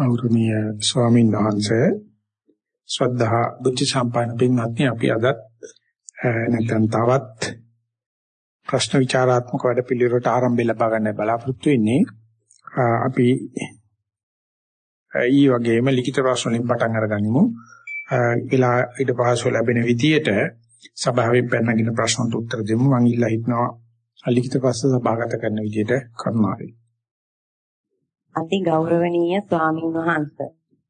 ගෞරවනීය ස්වාමීන් වහන්සේ ශ්‍රද්ධා බුද්ධ සම්පන්න පින්වත්නි අපි අද නැත්නම් තවත් ප්‍රශ්න විචාරාත්මක වැඩ පිළිවෙලට ආරම්භය ලබා ගන්න බලාපොරොත්තු වෙන්නේ අපි ඊ වගේම ලිඛිත ප්‍රශ්න වලින් පටන් අරගනිමු. ඊළා ඊට පහසු ලැබෙන විදියට සභාවෙන් පැනනගින ප්‍රශ්නට උත්තර දෙමු. මම ඉල්ලා හිටනවා ලිඛිත ප්‍රශ්න සභාගත කරන විදියට කරුණාවෙන්. අති ගෞරවනීය ස්වාමීන් වහන්ස.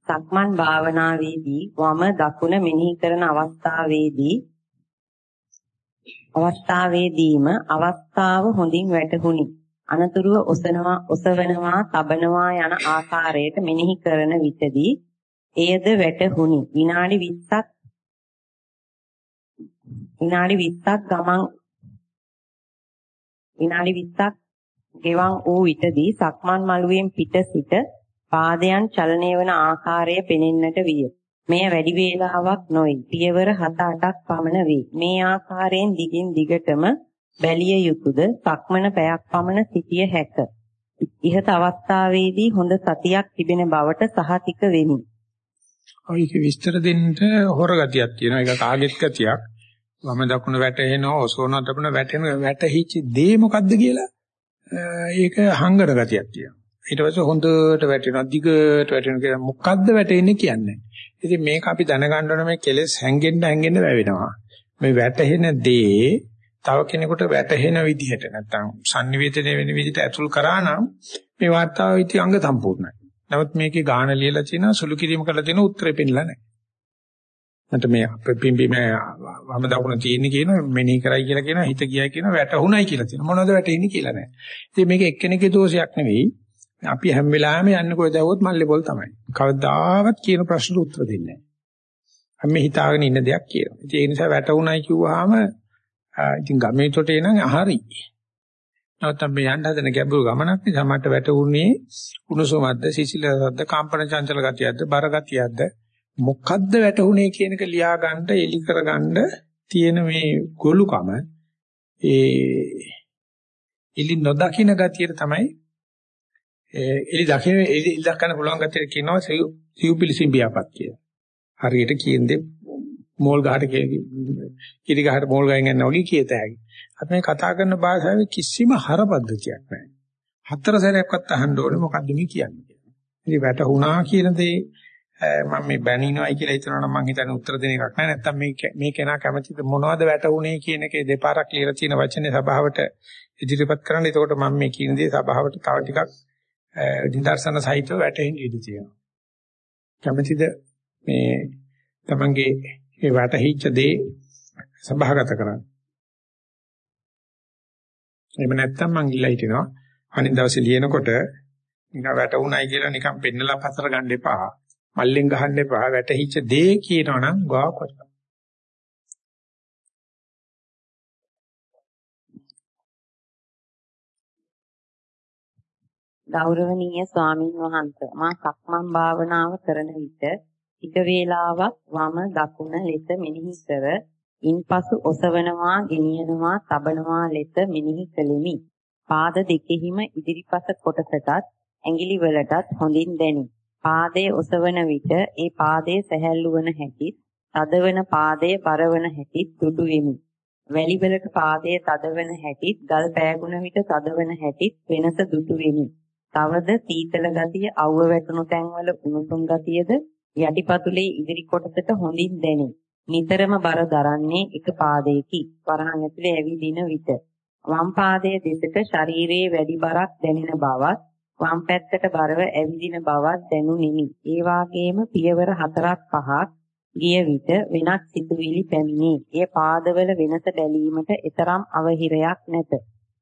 සක්මන් භාවනාවේදී වම දකුණ මෙනෙහි කරන අවස්ථාවේදී අවස්ථාවේදීම අවස්ථාව හොඳින් වැටහුණි. අනතුරුව ඔසනවා ඔසවනවා තබනවා යන ආකාරයට මෙනෙහි කරන විටදී එයද වැටහුණි. විනාඩි 20ක් විනාඩි 20ක් ගමන් විනාඩි 20ක් ගෙවන් වූ විටදී සක්මන් මළුවෙන් පිට සිට පාදයන් චලනය වන ආකාරය පෙනෙන්නට විය. මෙය වැඩි වේලාවක් නොයි. පියවර 7-8ක් පමණ වේ. මේ ආකාරයෙන් දිගින් දිගටම බැලිය යුතුයද? සක්මන පැයක් පමණ සිටිය හැක. ඉහත අවස්ථාවේදී හොඳ සතියක් තිබෙන බවට සහතික වෙමි. ඔයක විස්තර දෙන්න හොර ගතියක් තියෙනවා. ඒක කාගෙත් ගතියක්. වම දකුණ වැටෙනවා, ඔසෝන දකුණ වැටෙනවා. වැටහිච්ච දේ මොකද්ද කියලා ඒක හංගන ගතියක් තියෙනවා. ඊට පස්සේ හොඳට වැටෙනවා දිගට වැටෙනවා කියලා මොකද්ද වැටෙන්නේ කියන්නේ. ඉතින් මේක අපි දැනගන්න ඕනේ මේ කෙලෙස් හැංගෙන්න හැංගෙන්න වැවෙනවා. මේ වැටෙන දේ තව කෙනෙකුට වැටහෙන විදිහට නැත්තම් sannivedana වෙන විදිහට ඇතුල් කරා නම් මේ වාර්තාව ඉති අංග සම්පූර්ණයි. නමුත් මේකේ ගාන ලියලා තියෙනවා සුළු කිරීම කරලා තියෙන උත්තරේ පෙන්නලා නැහැ. මට මේ පිම්බීම වම දකුණ තියෙන්නේ කියන මෙනෙහි කරයි කියලා කියන හිත ගියයි කියන වැටුණයි කියලා තියෙන මොනවද වැටෙන්නේ කියලා නෑ. ඉතින් මේක එක්කෙනෙකුගේ දෝෂයක් නෙවෙයි. අපි හැම වෙලාවෙම යන්නේ කොහෙද આવොත් මල්ලේ පොල් තමයි. කවදාවත් කියන ප්‍රශ්නට උත්තර දෙන්නේ නෑ. අපි මේ හිතාගෙන ඉන්න දෙයක් කියනවා. ඉතින් ඒ නිසා වැටුණයි කිව්වහම ඉතින් ගමේ තොටේ නම් හරි. නැවත මේ යන්න හදන ගැඹුරු ගමනක් නිසා මට වැටුනේ උණුසුමක්ද සිසිලසක්ද කම්පන චංචල ගතියක්ද බර ගතියක්ද මොකද්ද වැටුනේ කියන එක ලියා ගන්න එලි කරගන්න තියෙන මේ ගොළුකම ඒ එලි නොදකින්න ගතියට තමයි එලි දකින්න එලි දක්වන්න පුළුවන් ගතියට කියනවා සිව්පිලිසිම්බියාපත් කියලා. හරියට කියන්නේ මෝල් ගහට කිරි ගහට මෝල් ගහෙන් යනවා වගේ කියත හැකි. අපි මේ කතා කරන භාෂාවේ කිසිම හර පද්ධතියක් නැහැ. හතර සැරයක්වත් අහන්න ඕනේ මොකද්ද මේ කියන්නේ. ඉතින් වැටුණා කියන දේ මම මේ බැනිනවයි කියලා හිතනවා නම් මම හිතන්නේ උත්තර දෙන එකක් නෑ නැත්තම් මේ මේ කෙනා කැමතිද මොනවද වැටුනේ කියන එකේ දෙපාරක් ලියලා තියෙන වචනේ සභාවට ඉදිරිපත් කරන්න. එතකොට මම මේ කියන දේ සභාවට තව ටිකක් නිදර්ශන සහිතව වැටෙන්න ඉඩ තියෙනවා. කැමතිද මේ තමන්ගේ ඒ වැටහිච්ච දේ සභාගත කරන්න. එහෙම නැත්තම් මං ඉල්ලා හිටිනවා අනිත් දවසේ ලියනකොට නිකන් වැටුණයි කියලා නිකන් පෙන්නලා පතර ගන්න එපා. මල්ලෙන් ගහන්න එපා වැටහිච්ච දේ කියනවනම් ගාවක් වටපන්. ගෞරවනීය ස්වාමින් වහන්සේ මා සක්මන් භාවනාව කරන විට ටික වේලාවක් වම දකුණ ලෙස මෙනෙහි කර ඉන්පසු ඔසවනවා ගෙනියනවා තබනවා ලෙස මෙනෙහි කළෙමි. පාද දෙකෙහිම ඉදිරිපස කොටසටත් ඇඟිලි වලටත් හොඳින් දැනේ. පාදයේ ඔසවන විට ඒ පාදයේ සැහැල්ලු වන හැටිත්, තදවන පාදයේ බරවන හැටිත් දුඩු වෙමි. වැලි වලට පාදයේ තදවන හැටිත්, ගල් පෑගුණ විට තදවන හැටිත් වෙනස දුටු වෙමි. තවද සීතල ගතිය, අවුව වැටුණු තැන්වල උණුසුම් ගතියද යටිපතුලේ ඉදිරි කොටසට හොඳින් දැනේ. නිතරම බර දරන්නේ එක පාදයකි. වරහන් ඇතුලේ ඇවිදින විට වම් පාදයේ දෙසට ශරීරයේ වැඩි බරක් දැනෙන බවත් වම් පැත්තට බරව ඇවිදින බවක් දැනුනිමි. ඒ වාගේම පියවර 4ක් 5ක් ගිය විට වෙනත් සිතුවිලි පැමිණේ. ඒ පාදවල වෙනස බැලීමට එතරම් අවහිරයක් නැත.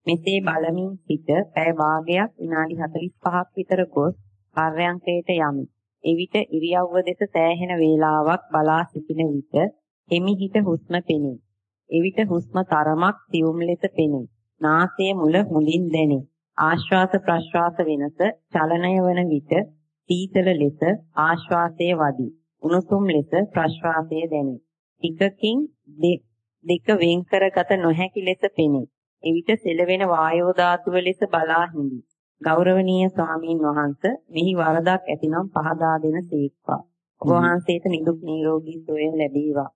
මෙසේ බලමින් සිට පැය භාගයක් විනාඩි 45ක් විතර ගොස් පර්යංකයට යමි. එවිට ඉරියව්ව දෙස සෑහෙන වේලාවක් බලා සිටින විට එමිහිට හුස්ම පෙනේ. එවිට හුස්ම තරමක් සියුම් ලෙස පෙනේ. නාසයේ මුල හොඳින් දැනේ. ආශ්වාස ප්‍රශ්වාස වෙනස චලනය වන විට සීතල ලෙස ආශ්වාසයේ වදී උණුසුම් ලෙස ප්‍රශ්වාසයේ දැනේ. ටිකකින් දෙක වෙන් කරගත නොහැකි ලෙස පෙනේ. එවිට සෙලවෙන වායෝ ධාතුව ලෙස බලා හිඳි. ගෞරවනීය ස්වාමීන් වහන්ස මෙහි වරදක් ඇතිනම් පහදා දෙන සීක්වා. ඔබ වහන්සේට නිදුක් නිරෝගී සුවය ලැබේවා.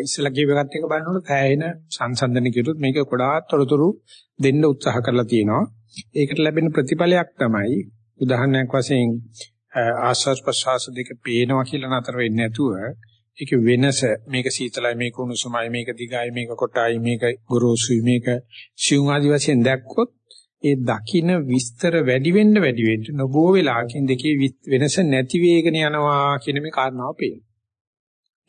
ඉස්සලා කියව එකත් එක බලනකොට තෑයෙන සංසන්දන කිරුත් මේක ගොඩාක් තොරතුරු දෙන්න උත්සාහ කරලා තියෙනවා. ඒකට ලැබෙන ප්‍රතිඵලයක් තමයි උදාහරණයක් වශයෙන් ආස්වාස් ප්‍රසවාස දෙක පේනවා කියලා නතර වෙන්නේ නැතුව ඒක වෙනස මේක සීතලයි මේක උණුසුමයි මේක දිගයි මේක කොටයි මේක ගොරෝසුයි මේක සිවුම් ආදි වශයෙන් දැක්කොත් ඒ දකින්න විස්තර වැඩි වෙන්න වැඩි වෙන්න නොබෝ වෙලාවකින් දෙකේ වෙනස නැති වෙගෙන යනවා කියන මේ කාරණාව පේනවා.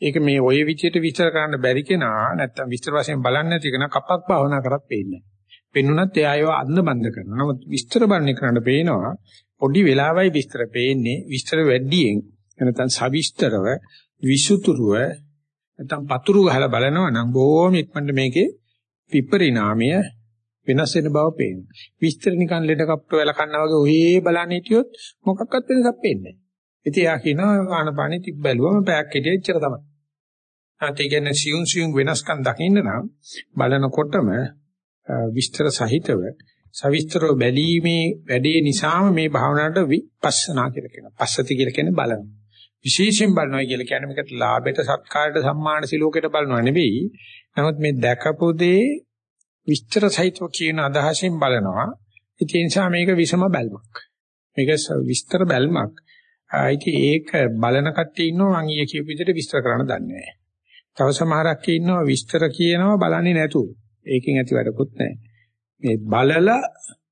ඒක මේ ওই විදියට විස්තර කරන්න බැරි කෙනා නැත්තම් විස්තර වශයෙන් බලන්නේ නැති කෙනා කපක් භාවනා කරත් පේන්නේ නැහැ. පෙන්ුණත් එයා ඒව අඳ බඳ කරනවා. නමුත් විස්තර බලන්නේ කරන්න පේනවා පොඩි වෙලාවයි විස්තර පේන්නේ විස්තර වැඩියෙන් නැත්නම් සවිස්තරව විසුතුරුව නැත්නම් පතුරු ගහලා බලනවා නම් බොහොම ඉක්මනට මේකේ විපරිණාමය වෙනස් වෙන බව පේනවා. විස්තර නිකන් ලෙඩ කප්ප වෙල කන්නා වගේ ඔහේ බලන්න හිටියොත් මොකක්වත් වෙනසක් පේන්නේ නැහැ. ඉතින් යා කියනවා ආනපානෙ තිබ්බ බැලුවම පැයක් හිටිය ඉච්චර තමයි. නැත්නම් ඒ කියන්නේ සියුම් සියුම් වෙනස්කම් දකින්න නම් බලනකොටම විස්තර සහිතව සවිස්තරව බැලීමේ වැඩේ නිසාම මේ භාවනාවට විපස්සනා කියලා කියනවා. පස්සති කියලා කියන්නේ බලන. විශේෂයෙන් බලනවා කියලා කියන්නේ මේකට ලාභයට සත්කාරයට සම්මාන සිලෝකයට බලනවා නෙවෙයි. නමුත් මේ දැකපු දේ විස්තර සහිතව කියන අදහසින් බලනවා. ඒ නිසා මේක විසම බැල්මක්. මේක විස්තර බැල්මක්. ඉතින් ඒක බලන කට්ටිය ඉන්නවා මම ඊයේ කියපු විදිහට විස්තර කරන්න දන්නේ නැහැ. තව සමහරක් ඉන්නවා විස්තර කියනවා බලන්නේ නැතුව. ඒකෙන් ඇති වැඩකුත් නැහැ. මේ බලලා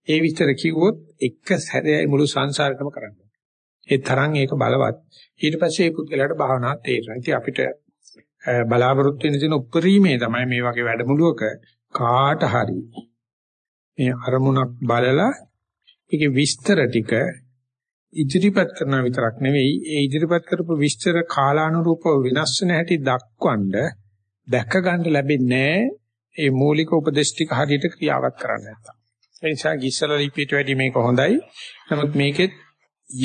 ඒ විස්තර කිව්වොත් එක සැරේයි මුළු සංසාරෙටම කරන්න. ඒ තරම් ඒක බලවත්. ඊට පස්සේ මේ පුද්ගලයාට භාවනාව තේරෙනවා. ඉතින් අපිට බලාපොරොත්තු වෙන දින උපරිමේ තමයි මේ වගේ වැඩමුළුවක කාට හරි මේ අරමුණක් බලලා ඒකේ විස්තර ටික ඉදිරිපත් කරන විතරක් නෙවෙයි ඒ ඉදිරිපත් කරපු විස්තර කාලානුරූපව වෙනස් වෙන හැටි දක්වන්න දැක ගන්න ලැබෙන්නේ ඒ මූලික උපදේශ ටික හරියට ක්‍රියාවත් කරන්න නැත්තම්. ඒ නිසා ගිස්සල ලිපියට වැඩි මේක හොඳයි. නමුත් මේකෙත්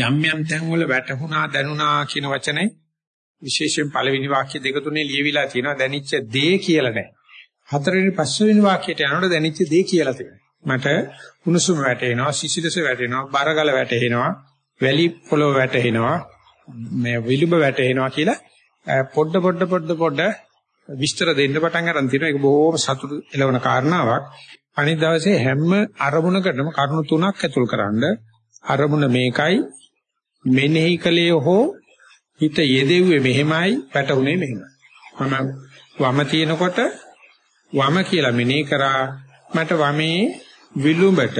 යම් යම් තැන්වල වැටුණා දැනුණා කියන වචනේ විශේෂයෙන් පළවෙනි වාක්‍ය දෙක තුනේ ලියවිලා තියෙනවා දැනිච්ච දේ කියලා නැහැ. හතරවෙනි පස්වෙනි වාක්‍යයට යනකොට දැනිච්ච දේ කියලා තියෙනවා. මට උණුසුම වැටෙනවා, සිසිලස වැටෙනවා, බරගල වැටෙනවා, වැලි පොළොව වැටෙනවා, මේ විලුඹ වැටෙනවා කියලා පොඩ පොඩ පොඩ පොඩ විස්තර දෙන්න පටන් ගන්න තියෙනවා. ඒක බොහොම සතුටු එළවන කාරණාවක්. අනිත් දවසේ හැම අරමුණකටම කරුණු තුනක් ඇතුල් කරන්න අරමුණ මේකයි මෙනෙහි කලේ හෝ හිත යෙදෙව්වේ මෙහෙමයි පැටුනේ මෙහෙමයි. මම වම තිනකොට වම කියලා මෙනෙහි කරා මට වමේ විලුඹට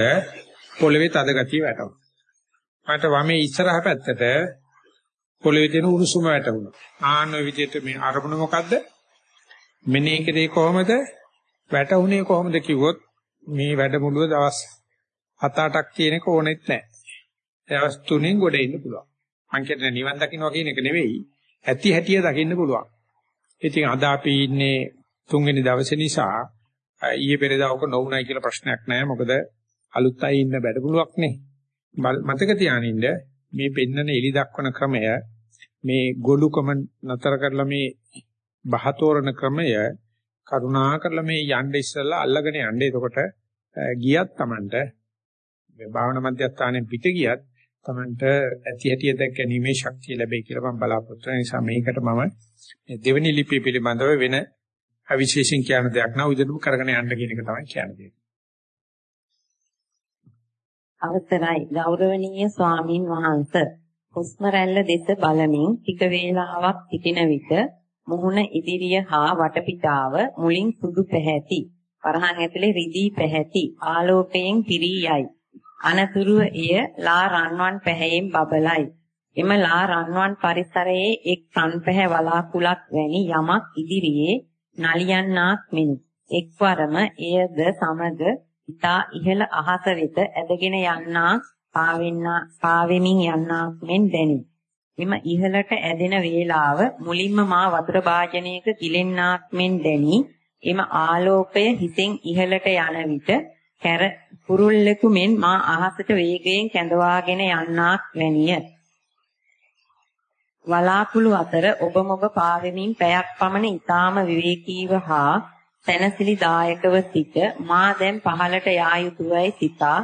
පොළවේ තද ගතිය වැටුණා. මට වමේ ඉස්සරහ පැත්තට පොළවේ තියෙන උණුසුම වැටුණා. ආන විදිහට මේ අරමුණ මොකද්ද? මෙනෙහි කරේ කොහොමද? වැටුනේ කොහොමද කිව්වොත් මේ වැඩමුළුව දවස් 7-8ක් තියෙන එක ඕනෙත් නැහැ. දවස් 3න් ගොඩ එන්න පුළුවන්. මං කියන්නේ නිවන් දකින්නවා කියන එක නෙවෙයි, ඇති හැටිය දකින්න පුළුවන්. ඉතින් අද අපි ඉන්නේ තුන්වෙනි දවසේ නිසා ඊයේ පෙරේදා ඔක නොවුණයි කියලා ප්‍රශ්නයක් නැහැ. මොකද අලුත් අය ඉන්න වැඩමුළුවක් නේ. මතක තියානින්න මේ පෙන්නන එලි දක්වන ක්‍රමය මේ ගොළුකම නතර කරලා මේ බහතෝරන ක්‍රමය කරුණා කරලා මේ යන්න ඉස්සෙල්ලා අල්ලගෙන යන්න. එතකොට ගියත් Tamanට මේ භාවනා මධ්‍යස්ථානයෙන් පිට ගියත් Tamanට ඇති හැටිය දැක ගැනීමේ ශක්තිය ලැබෙයි කියලා මම බලාපොරොත්තු වෙන නිසා මේකට මම මේ දෙවෙනි ලිපිය පිළිබඳව වෙන අවිශේෂයෙන් කියන දෙයක් නෑ උදේටම කරගෙන යන්න කියන එක තමයි කියන්නේ. අවසරයි. ගෞරවනීය ස්වාමින් වහන්සේ. හුස්ම රැල්ල දෙස බලමින් ටික වේලාවක් සිටින විට මුහුණ ඉදිරිය හා වටපිටාව මුලින් සුදු පැහැති. වරහන් ඇතුලේ රිදී පැහැති. ආලෝකයෙන් පිරී යයි. අනතුරුව එය ලා රන්වන් පැහැයෙන් බබලයි. එම ලා රන්වන් පරිසරයේ එක් සංපැහැ වලාකුලක් වැනි යමක් ඉදිරියේ නලියන්නාක් මෙනි. එක්වරම එයද සමග ඉතා ඉහළ අහස වෙත ඇදගෙන යන්නා පාවෙන්නා පාවෙමින් යන්නාක් මෙන් දැනේ එම ඉහළට ඇදෙන වේලාව මුලින්ම මා වතුර භාජනයක කිලෙන්නාක් මෙන් දැනි එම ආලෝකය හිතෙන් ඉහළට යන විට කැර කුරුල්ලෙකු මෙන් මා අහසට වේගයෙන් කැඳවාගෙන යන්නාක් වැනිය. වලාකුළු අතර ඔබ මොබ පාවෙමින් පැයක් පමණ ඊටාම විවේකීව හා සැනසිලිදායකව සිට මා දැන් පහළට යා යුතුයයි සිතා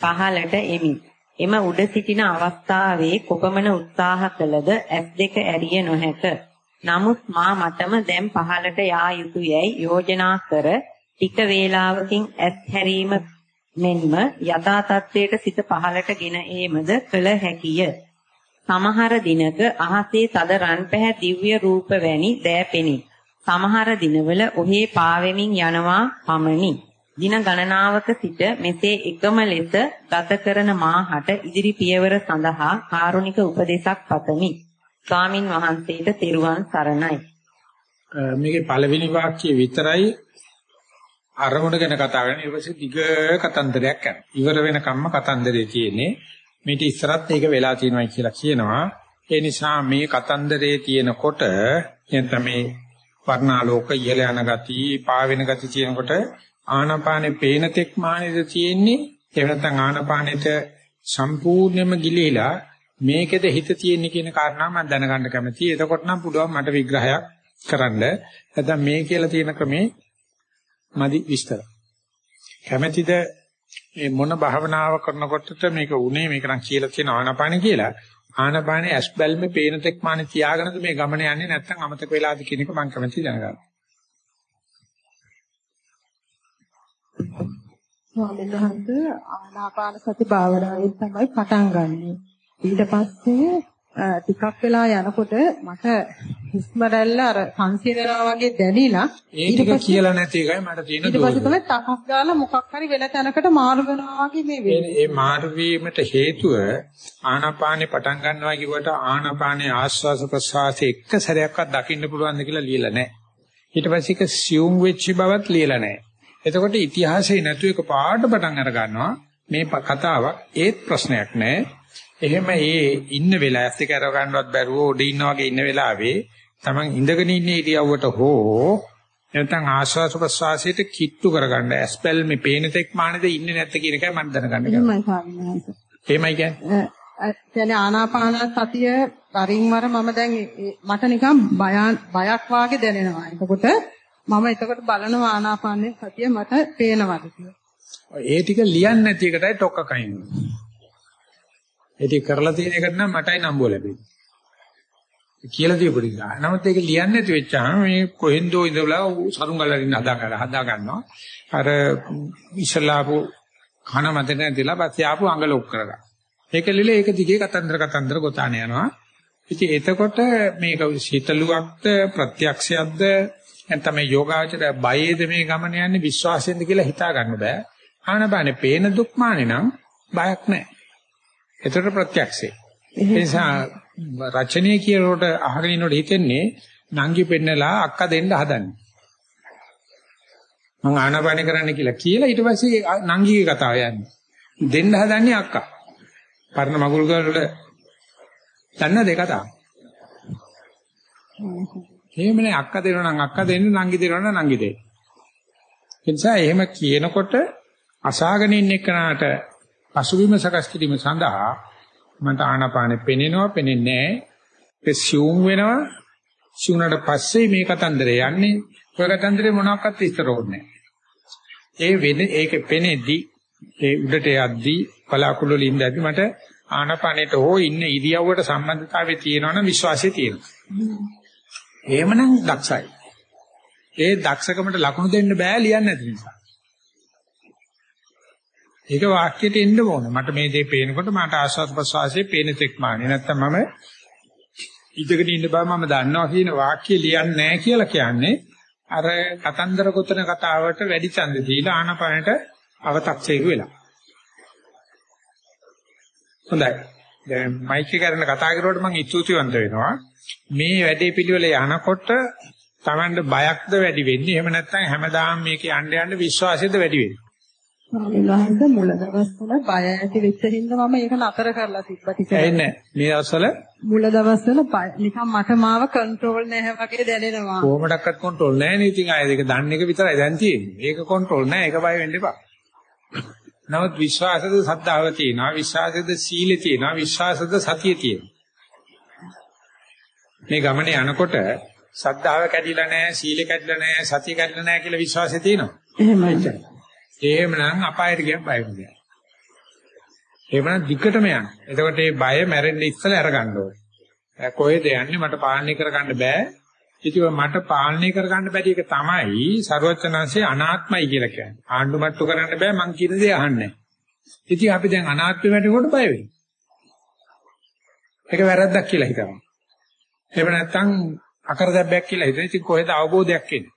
පහළට එමි. එම උඩ සිටින අවස්ථාවේ කොපමණ උත්සාහ කළද ඇස් දෙක ඇරිය නොහැක. නමුත් මා මටම දැන් පහළට යා යුතුයයි යෝජනා කර ටික වේලාවකින් ඇස් හැරීම මෙන්ම යථා තත්ත්වයට සිත පහළට ගෙන ඒමද කළ හැකිය. සමහර දිනක අහසේ තද රන් පැහැ දිව්‍ය රූප වැනි දෑපෙනි. සමහර දිනවල ඔහේ පාවෙමින් යනවා පමණි. දින ගණනාවක සිට මෙසේ එකම ලෙස ගත කරන මාහට ඉදිරි පියවර සඳහා කාරුණික උපදේශක් පතමි. ස්වාමින් වහන්සේට තෙරුවන් සරණයි. මේකේ පළවෙනි වාක්‍යය විතරයි අරමුණ ගැන කතා කරන්නේ ඊට පස්සේ දිග කතන්දරයක් යනවා. ඉවර වෙනකම්ම කතන්දරේ තියෙන්නේ. මේක ඉස්සරත් ඒක වෙලා තියෙනවා කියලා කියනවා. ඒ නිසා මේ කතන්දරේ තියෙනකොට එතන මේ වර්ණාලෝක ඉහළ යන ගති, පාවෙන ගති තියෙනකොට ආනාපානේ පේන තෙක් මානෙද තියෙන්නේ. එහෙම නැත්නම් ආනාපානෙට සම්පූර්ණයෙන්ම ගිලිහිලා මේකෙද හිත තියෙන්නේ කියන කාරණා මම දැනගන්න කැමතියි. එතකොට නම් පුළුවන් මට විග්‍රහයක් කරන්න. නැත්නම් මේ කියලා තියෙන ක්‍රමේ මදි විස්තර. කැමැතිද මේ මොන භාවනාව කරනකොටද මේක උනේ මේක නම් කියලා තියෙන ආනාපාන කියලා. ආනාපානේ ඇස් බැල්මේ පේන තෙක් මානේ තියාගෙනද මේ ගමන යන්නේ නැත්නම් අමතක වෙලාද කියන එක මම කැමැති දැනගන්න. ස්වාමීන් වහන්සේ ආනාපාන සති භාවනාවෙන් තමයි පටන් ගන්නෙ. ඊට පස්සේ ටිකක් වෙලා යනකොට මට හුස්ම රැල්ල අර සංසිඳනවා වගේ දැනිලා ඒ ටික කියලා නැති එකයි මට තියෙන ඊට පස්සේ තමයි තකස් ගාලා මොකක් හරි වෙන තැනකට මාරු වෙනවා වගේ මේ වෙන්නේ. ඒ මාරු වීමට හේතුව ආනාපානේ පටන් ගන්නවා කිව්වට ආනාපානේ ආස්වාස ප්‍රසආසයේ එක සැරයක්වත් දකින්න පුළුවන්ද කියලා ලියලා නැහැ. ඊට පස්සේ ඒක සියුම් වෙච්ච බවත් ලියලා නැහැ. එතකොට ඉතිහාසයේ නැතු එක පාඩ පටන් අර ගන්නවා මේ කතාවක් ඒත් ප්‍රශ්නයක් නැහැ. එහෙම ඒ ඉන්න වෙලාවත් එක අර ගන්නවත් බැරුව උඩ ඉන්න වගේ ඉන්න වෙලාවේ Taman ඉඳගෙන ඉන්න ඉරියව්වට හෝ නැත්නම් ආශ්වාස ප්‍රශ්වාසයට කිට්ටු කරගන්න ඇස්පල් මේ පේන තෙක් මානද ඉන්නේ නැත්te කියන එකයි මම දැනගන්න කැමතියි. එහෙමයි කියන්නේ. කියන්නේ ආනාපාන සතිය වරින් වර මම දැන් මට නිකන් බයක් වාගේ දැනෙනවා. එතකොට මම එතකොට බලනවා ආනාපානයේ සතිය මට පේනවාද කියලා. ඒ ටික ලියන්නේ නැති එකටයි ටොක්ක කයින්. ඒ ටික කරලා තියෙන එකට නම් මටයි නම්බුව ලැබෙන්නේ. කියලා දීපු ටික. නමුත් ඒක ලියන්නේ නැති වෙච්චාම මේ කොහෙන්දෝ ඉඳලා සරුංගලරින් හදා ගන්න හදා ගන්නවා. අර ඉස්ලාපු කන මත නැතිලා පස්සේ ආපු අඟ ලොක් කරගන්න. ඒක ලිලේ ඒක දිගේ කතන්දර කතන්දර ගොතාන යනවා. ඉතින් එතකොට මේක සීතලුවක්ද ප්‍රත්‍යක්ෂයක්ද නැත්නම් මේ යෝගාචරය බයේද මේ ගමන යන්නේ විශ්වාසයෙන්ද කියලා හිතා ගන්න බෑ. ආනපානේ පේන දුක්මානේ නම් බයක් නැහැ. ඒතර ප්‍රත්‍යක්ෂේ. ඒ නිසා රචනයේ කියනකොට අහගෙන ඉන්නකොට හිතෙන්නේ නංගි පෙන්නලා අක්ක දෙන්න හදන්නේ. මං ආනාපාන කරන්න කියලා කියලා ඊට පස්සේ නංගිගේ කතාව යන්නේ. දෙන්න හදන්නේ අක්කා. පරණ මගුල් වල දන්න දෙක තමයි. එහෙමනේ අක්කා දෙනවා නම් අක්කා දෙන්න නංගි දෙනවා නම් නංගි දෙන්න. ඒ නිසා එහෙම කියනකොට අසාගෙන ඉන්න එකනට පසුබිම සකස් කිරීම සඳහා මට ආනාපානෙ පෙනෙනවා පෙනෙන්නේ නැහැ. සියුම් වෙනවා. සියුම්නට පස්සේ මේ කතන්දරේ යන්නේ. ඔය කතන්දරේ මොනවාක්වත් විස්තර ඕනේ ඒ වෙන ඒක පෙනෙද්දි ඒ උඩට යද්දි බලාකුළු වලින් ඉඳද්දි මට ආනාපානෙට හෝ ඉන්න ඉරියව්වට සම්බන්ධතාවය තියෙනවා නම් විශ්වාසය තියෙනවා. එහෙමනම් දක්ෂයි. ඒ දක්ෂකමට ලකුණු දෙන්න බෑ ලියන්න නැති නිසා ඒක වාක්‍යයට එන්න ඕන. මට මේ දේ පේනකොට මට ආස්වාද ප්‍රසවාසයේ පේන තෙක් මානේ. නැත්තම් මම ඉඳගෙන ඉන්න බව මම දන්නවා කියන වාක්‍ය ලියන්නේ නැහැ කියලා කියන්නේ අර කතන්දර ගොතන කතාවට වැඩි ඡන්ද දීලා ආනපනට අව탁සේක වෙලා. හොඳයි. දැන් මයික් එක කරන කතා කරුවට මම ඉතුතිවන්ත වෙනවා. මේ වැඩේ පිළිවෙල යනකොට Tamanට බයක්ද වැඩි වෙන්නේ. එහෙම නැත්නම් හැමදාම මේක යන්න යන්න විශ්වාසයද වැඩි වෙන්නේ. ස්වාමීන් වහන්සේ මුල දවස්වල බය ඇති වෙච්ච හින්දා මම ඒක නතර කරලා තිබ්බා ටික. එන්නේ මේ දවස්වල මුල දවස්වල නිකන් මට මාව කන්ට්‍රෝල් නැහැ වගේ දැනෙනවා. කොහොමඩක්වත් කන්ට්‍රෝල් නැහැ නේ. ඉතින් ආයෙ ඒක දන්න එක විතරයි දැන් තියෙන්නේ. ඒක කන්ට්‍රෝල් නැහැ. ඒක බය වෙන්න එපා. නමුත් විශ්වාසද සද්ධාව තියෙනවා. විශ්වාසද සීලෙ තියෙනවා. විශ්වාසද සතිය තියෙනවා. මේ ගමනේ යනකොට සද්ධාව කැඩිලා නැහැ, සීලෙ කැඩිලා නැහැ, සතිය කැඩිලා නැහැ කියලා විශ්වාසය තියෙනවා. එහෙමයි. එහෙමනම් අපායට ගියන් බය වෙනවා. එහෙමනම් දිගටම යන්න. එතකොට මේ බය මැරෙන්න ඉස්සෙල්ලා අරගන්න ඕනේ. කොහෙද යන්නේ මට පාලනය කරගන්න බෑ. ඉතින් මට පාලනය කරගන්න බැරි එක තමයි ਸਰවචනංශේ අනාත්මයි කියලා කියන්නේ. ආණ්ඩු මට්ටු කරන්න බෑ මං කියන දේ අහන්නේ. ඉතින් අපි දැන් අනාත්ම වැටෙනකොට බය වෙනවා. ඒක වැරද්දක් කියලා හිතනවා. එහෙම නැත්නම් අකරදැබ්බයක් කියලා හිතන. ඉතින් කොහෙද අවබෝධයක් එන්නේ?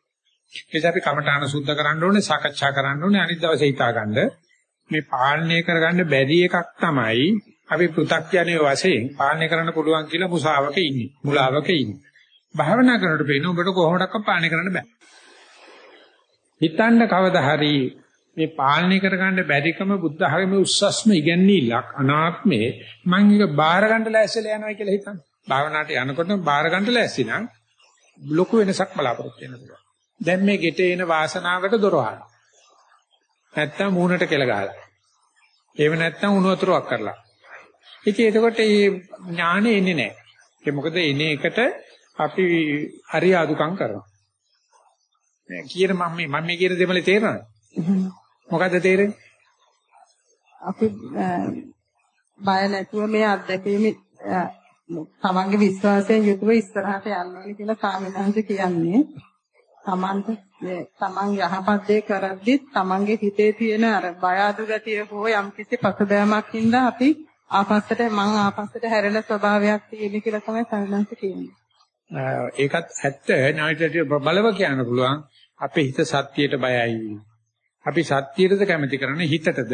ඒකත් අපි කමඨාන සුද්ධ කරන්න ඕනේ, සාකච්ඡා කරන්න ඕනේ, අනිත් දවසේ හිතාගන්න. මේ පාලනය කරගන්න බැරි එකක් තමයි අපි පෘථග්ජනයේ වශයෙන් පාලනය කරන්න පුළුවන් කියලා මුසාවක ඉන්නේ. මුලාවක ඉන්නේ. භාවනා කරනකොට පේන ඔබට කොහොමඩක්වත් පාලනය කරන්න බෑ. හිතන්න කවදා හරි මේ පාලනය කරගන්න බැරිකම බුද්ධ ධර්මයේ උස්සස්ම ඉගැන්වීලක් අනාත්මේ මම එක බාර ගන්න ලෑස්තිලා යනවා කියලා හිතන්න. භාවනාවට යනකොට බාර ගන්න ලෑස්ති නම් ලොකු වෙනසක් බලාපොරොත්තු වෙන්න පුළුවන්. දැන් මේ ගෙට එන වාසනාවකට දොර වහනවා. නැත්තම් මූණට කෙල ගහලා. එහෙම නැත්තම් උණු වතුරක් කරලා. ඉතින් එතකොට මේ ඥානෙ එන්නේ නැහැ. ඒ මොකද එන්නේ එකට අපි හරි ආදුකම් කරනවා. මේ කියන මම මේ මම මේ කියන දෙමලේ තේරෙනවද? මොකද්ද තේරෙන්නේ? අපි බය නැතුව මේ අත්දැකීම තමන්ගේ විශ්වාසයෙන් යුතුව ඉස්සරහට යන්න ඕනේ කියලා සාමිනාංශ කියන්නේ. තමන්ට තමන් යහපත් දේ කරද්දි තමන්ගේ හිතේ තියෙන අර බය අඩු ගතිය හෝ යම්කිසි පසුබෑමක් හින්දා අපි ආපස්සට මං ආපස්සට හැරෙන ස්වභාවයක් තියෙන කියලා තමයි සාමිනාංශ කියන්නේ. ඒකත් ඇත්ත නායිටට බලව කියන්න පුළුවන් අපේ හිත සත්‍යයට බයයි. අපි සත්‍යයටද කැමති කරන්නේ හිතටද?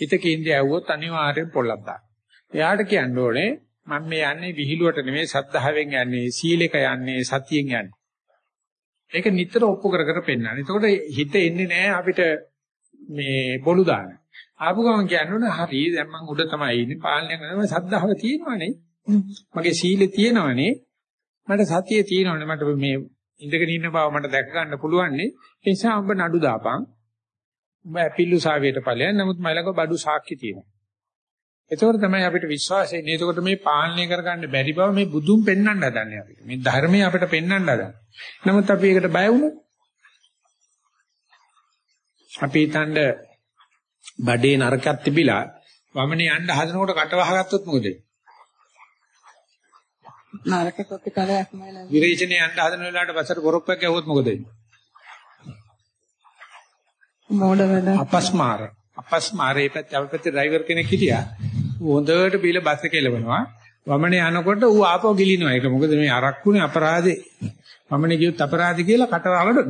හිත කේන්ද්‍රය ඇව්වොත් අනිවාර්යෙන් පොල්ලක් දාන්න. එයාට කියන්න ඕනේ මම මේ යන්නේ විහිළුවට නෙමෙයි සද්ධාවෙන් යන්නේ සීලෙක යන්නේ සතියෙන් යන්නේ. ඒක නිතර ඔප්පු කර කර පෙන්නන. එතකොට හිත එන්නේ නැහැ අපිට මේ බොළු දාන්න. ආපු ගමන් කියන්න හරි දැන් මං උඩ තමයි ඉන්නේ පාලනය කරනවා සද්ධාව තියෙනවනේ. මගේ සීලෙ තියෙනවනේ. මට සතිය තියෙනවනේ මට මේ ඉඳගෙන ඉන්න බව මට දැක ගන්න පුළුවන්නේ. ඒ නිසා ඔබ නඩු දාපන්. ඔබ ඇපිල්ලු සාවියට ඵලයන් නමුත් මයිලක බඩු සාක්ෂි තියෙනවා. එතකොට තමයි අපිට විශ්වාසය එන්නේ. එතකොට මේ පාලනය කරගන්න බැරි බව මේ බුදුන් පෙන්වන්න හදන්නේ අපිට. මේ ධර්මය අපිට පෙන්වන්න හදන්නේ. නමුත් අපි ඒකට බය වුණොත් අපි හිතනද බඩේ නරකයක් තිබිලා වමනේ යන්න හදනකොට කට වහගත්තොත් මොකද? නරක ප්‍රතිඵලයක් නෑ. විරේචනේ යන්න හදන වෙලාවට බසට පොරොප්පයක් ගැහුවොත් මොකද වෙන්නේ? මෝඩ වැඩ. අපස්මාර. අපස්මාරේ පැත්ත අපේ පැත්තේ ඩ්‍රයිවර් කෙනෙක් හිටියා. හොඳට බීල බස් එක එලවනවා. වමනේ යනකොට ඌ ආපහු ගිලිනවා. ඒක මොකද මේ අරක්කුනේ අපරාධේ. වමනේ ගියොත් අපරාධේ කියලා කටවහකට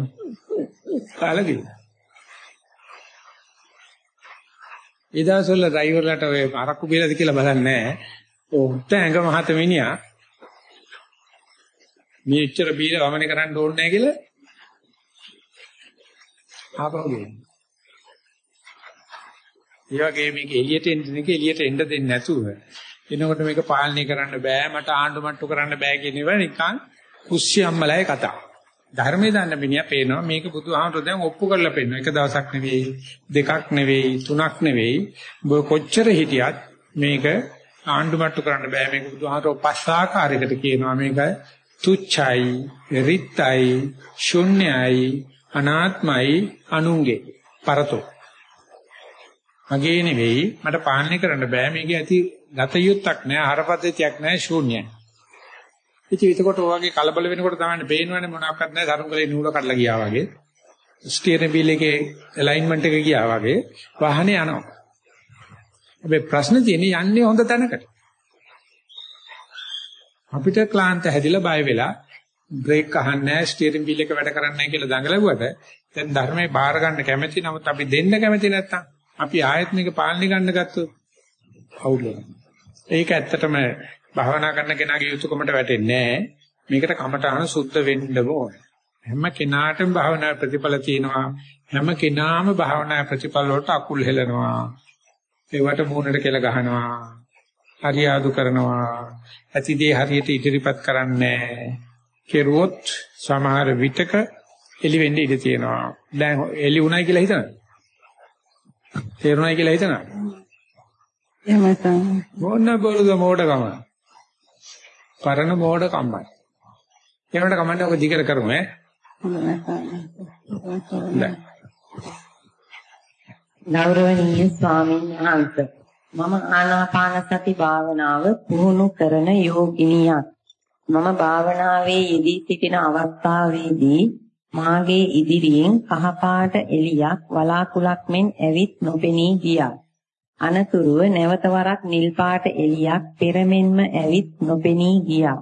කාලා ගිහින්. ඒ දවස්වල ඩ්‍රයිවර්ලාට ඔය අරක්කු බීලාද කියලා බලන්නේ නැහැ. ඔහුට ඇඟ මහත මිනිහා මේච්චර බීලා වමනේ කරන්න ඕනේ නැහැ කියලා ආපහු ගිහින්. ඒ වගේ මේක එළියට එන්න එක එළියට එන්න දෙන්නේ නැතුව එනකොට මේක පාලනය කරන්න බෑ මට ආණ්ඩු මට්ටු කරන්න බෑ කියන ඒවා නිකන් කුස්සියම්මලයි කතා. ධර්මයේ දන්න මිනිහා පේනවා මේක බුදුහාමුදුරුවෝ දැන් ඔප්පු කරලා පෙන්නනවා. එක දවසක් නෙවෙයි, දෙකක් නෙවෙයි, තුනක් නෙවෙයි. ඔබ කොච්චර හිටියත් මේක ආණ්ඩු මට්ටු කරන්න බෑ. මේක බුදුහාමුදුරුවෝ පස් ආකාරයකට කියනවා. මේක තුච්චයි, රිත්යි, ශුන්‍යයි, අනාත්මයි, අනුංගේ. පරතෝ මගේ නෙවෙයි මට පාලනය කරන්න බෑ මේකේ ඇති ගත යුත්තක් නෑ ආහාර පද්ධතියක් නෑ ශූන්‍යයි. ඉතින් ඒකකොට ඔයගේ කලබල වෙනකොට තමයි පේනවනේ මොනවාක්වත් නෑ සරුංගලේ නූල කඩලා ගියා වගේ. ස්ටියරින් වීල් එකේ ඇලයින්මන්ට් එක ගියා වගේ වාහනේ යනවා. හැබැයි ප්‍රශ්න තියෙන්නේ යන්නේ හොඳ තැනකට. අපිට ක්ලාන්ත හැදිලා බය වෙලා බ්‍රේක් අහන්නේ නැහැ ස්ටියරින් වීල් එක වැඩ කරන්නේ නැහැ කියලා දඟලුවට දැන් ධර්මයේ බාර ගන්න කැමැති නමුත් අපි දෙන්න කැමැති නැත්තම් අපි ආයත් මේක පාලනය ගන්න ගත්තොත් අවුල් ඒක ඇත්තටම භාවනා කරන කෙනාගේ යුතුයකමට වැටෙන්නේ නැහැ. මේකට කමඨාන සුද්ධ වෙන්න ඕනේ. හැම කෙනාටම භාවනා ප්‍රතිඵල තියෙනවා. හැම කෙනාම භාවනා ප්‍රතිඵල වලට අකුල් හෙලනවා. ඒවට මූණට කෙල ගහනවා. හරියාදු කරනවා. ඇතිදේ හරියට ඉදිරිපත් කරන්නේ කෙරුවොත් සමහර විටක එලි වෙන්න ඉඩ තියෙනවා. දැන් එලි උණයි කියලා හිතනවා. තේරුණායි කියලා හිතනවා. එහෙමයි තමයි. මොන බොරුද මෝඩකම. පරණ මෝඩ කම්මයි. ඒනකට කමන්නේ ඔක දිගට කරමු ඈ. ගෞරවනීය ස්වාමීන් වහන්සේ මම ආනාපාන සති භාවනාව පුහුණු කරන යෝගිනියක් මම භාවනාවේ යෙදී සිටින අවස්ථාවේදී මාගේ ඉදිරියෙන් කහපාට එළියක් වලාකුලක් මෙන් ඇවිත් නොපෙනී ගියා. අනතුරුව නැවත වරක් නිල් පාට එළියක් පෙරමෙන්ම ඇවිත් නොපෙනී ගියා.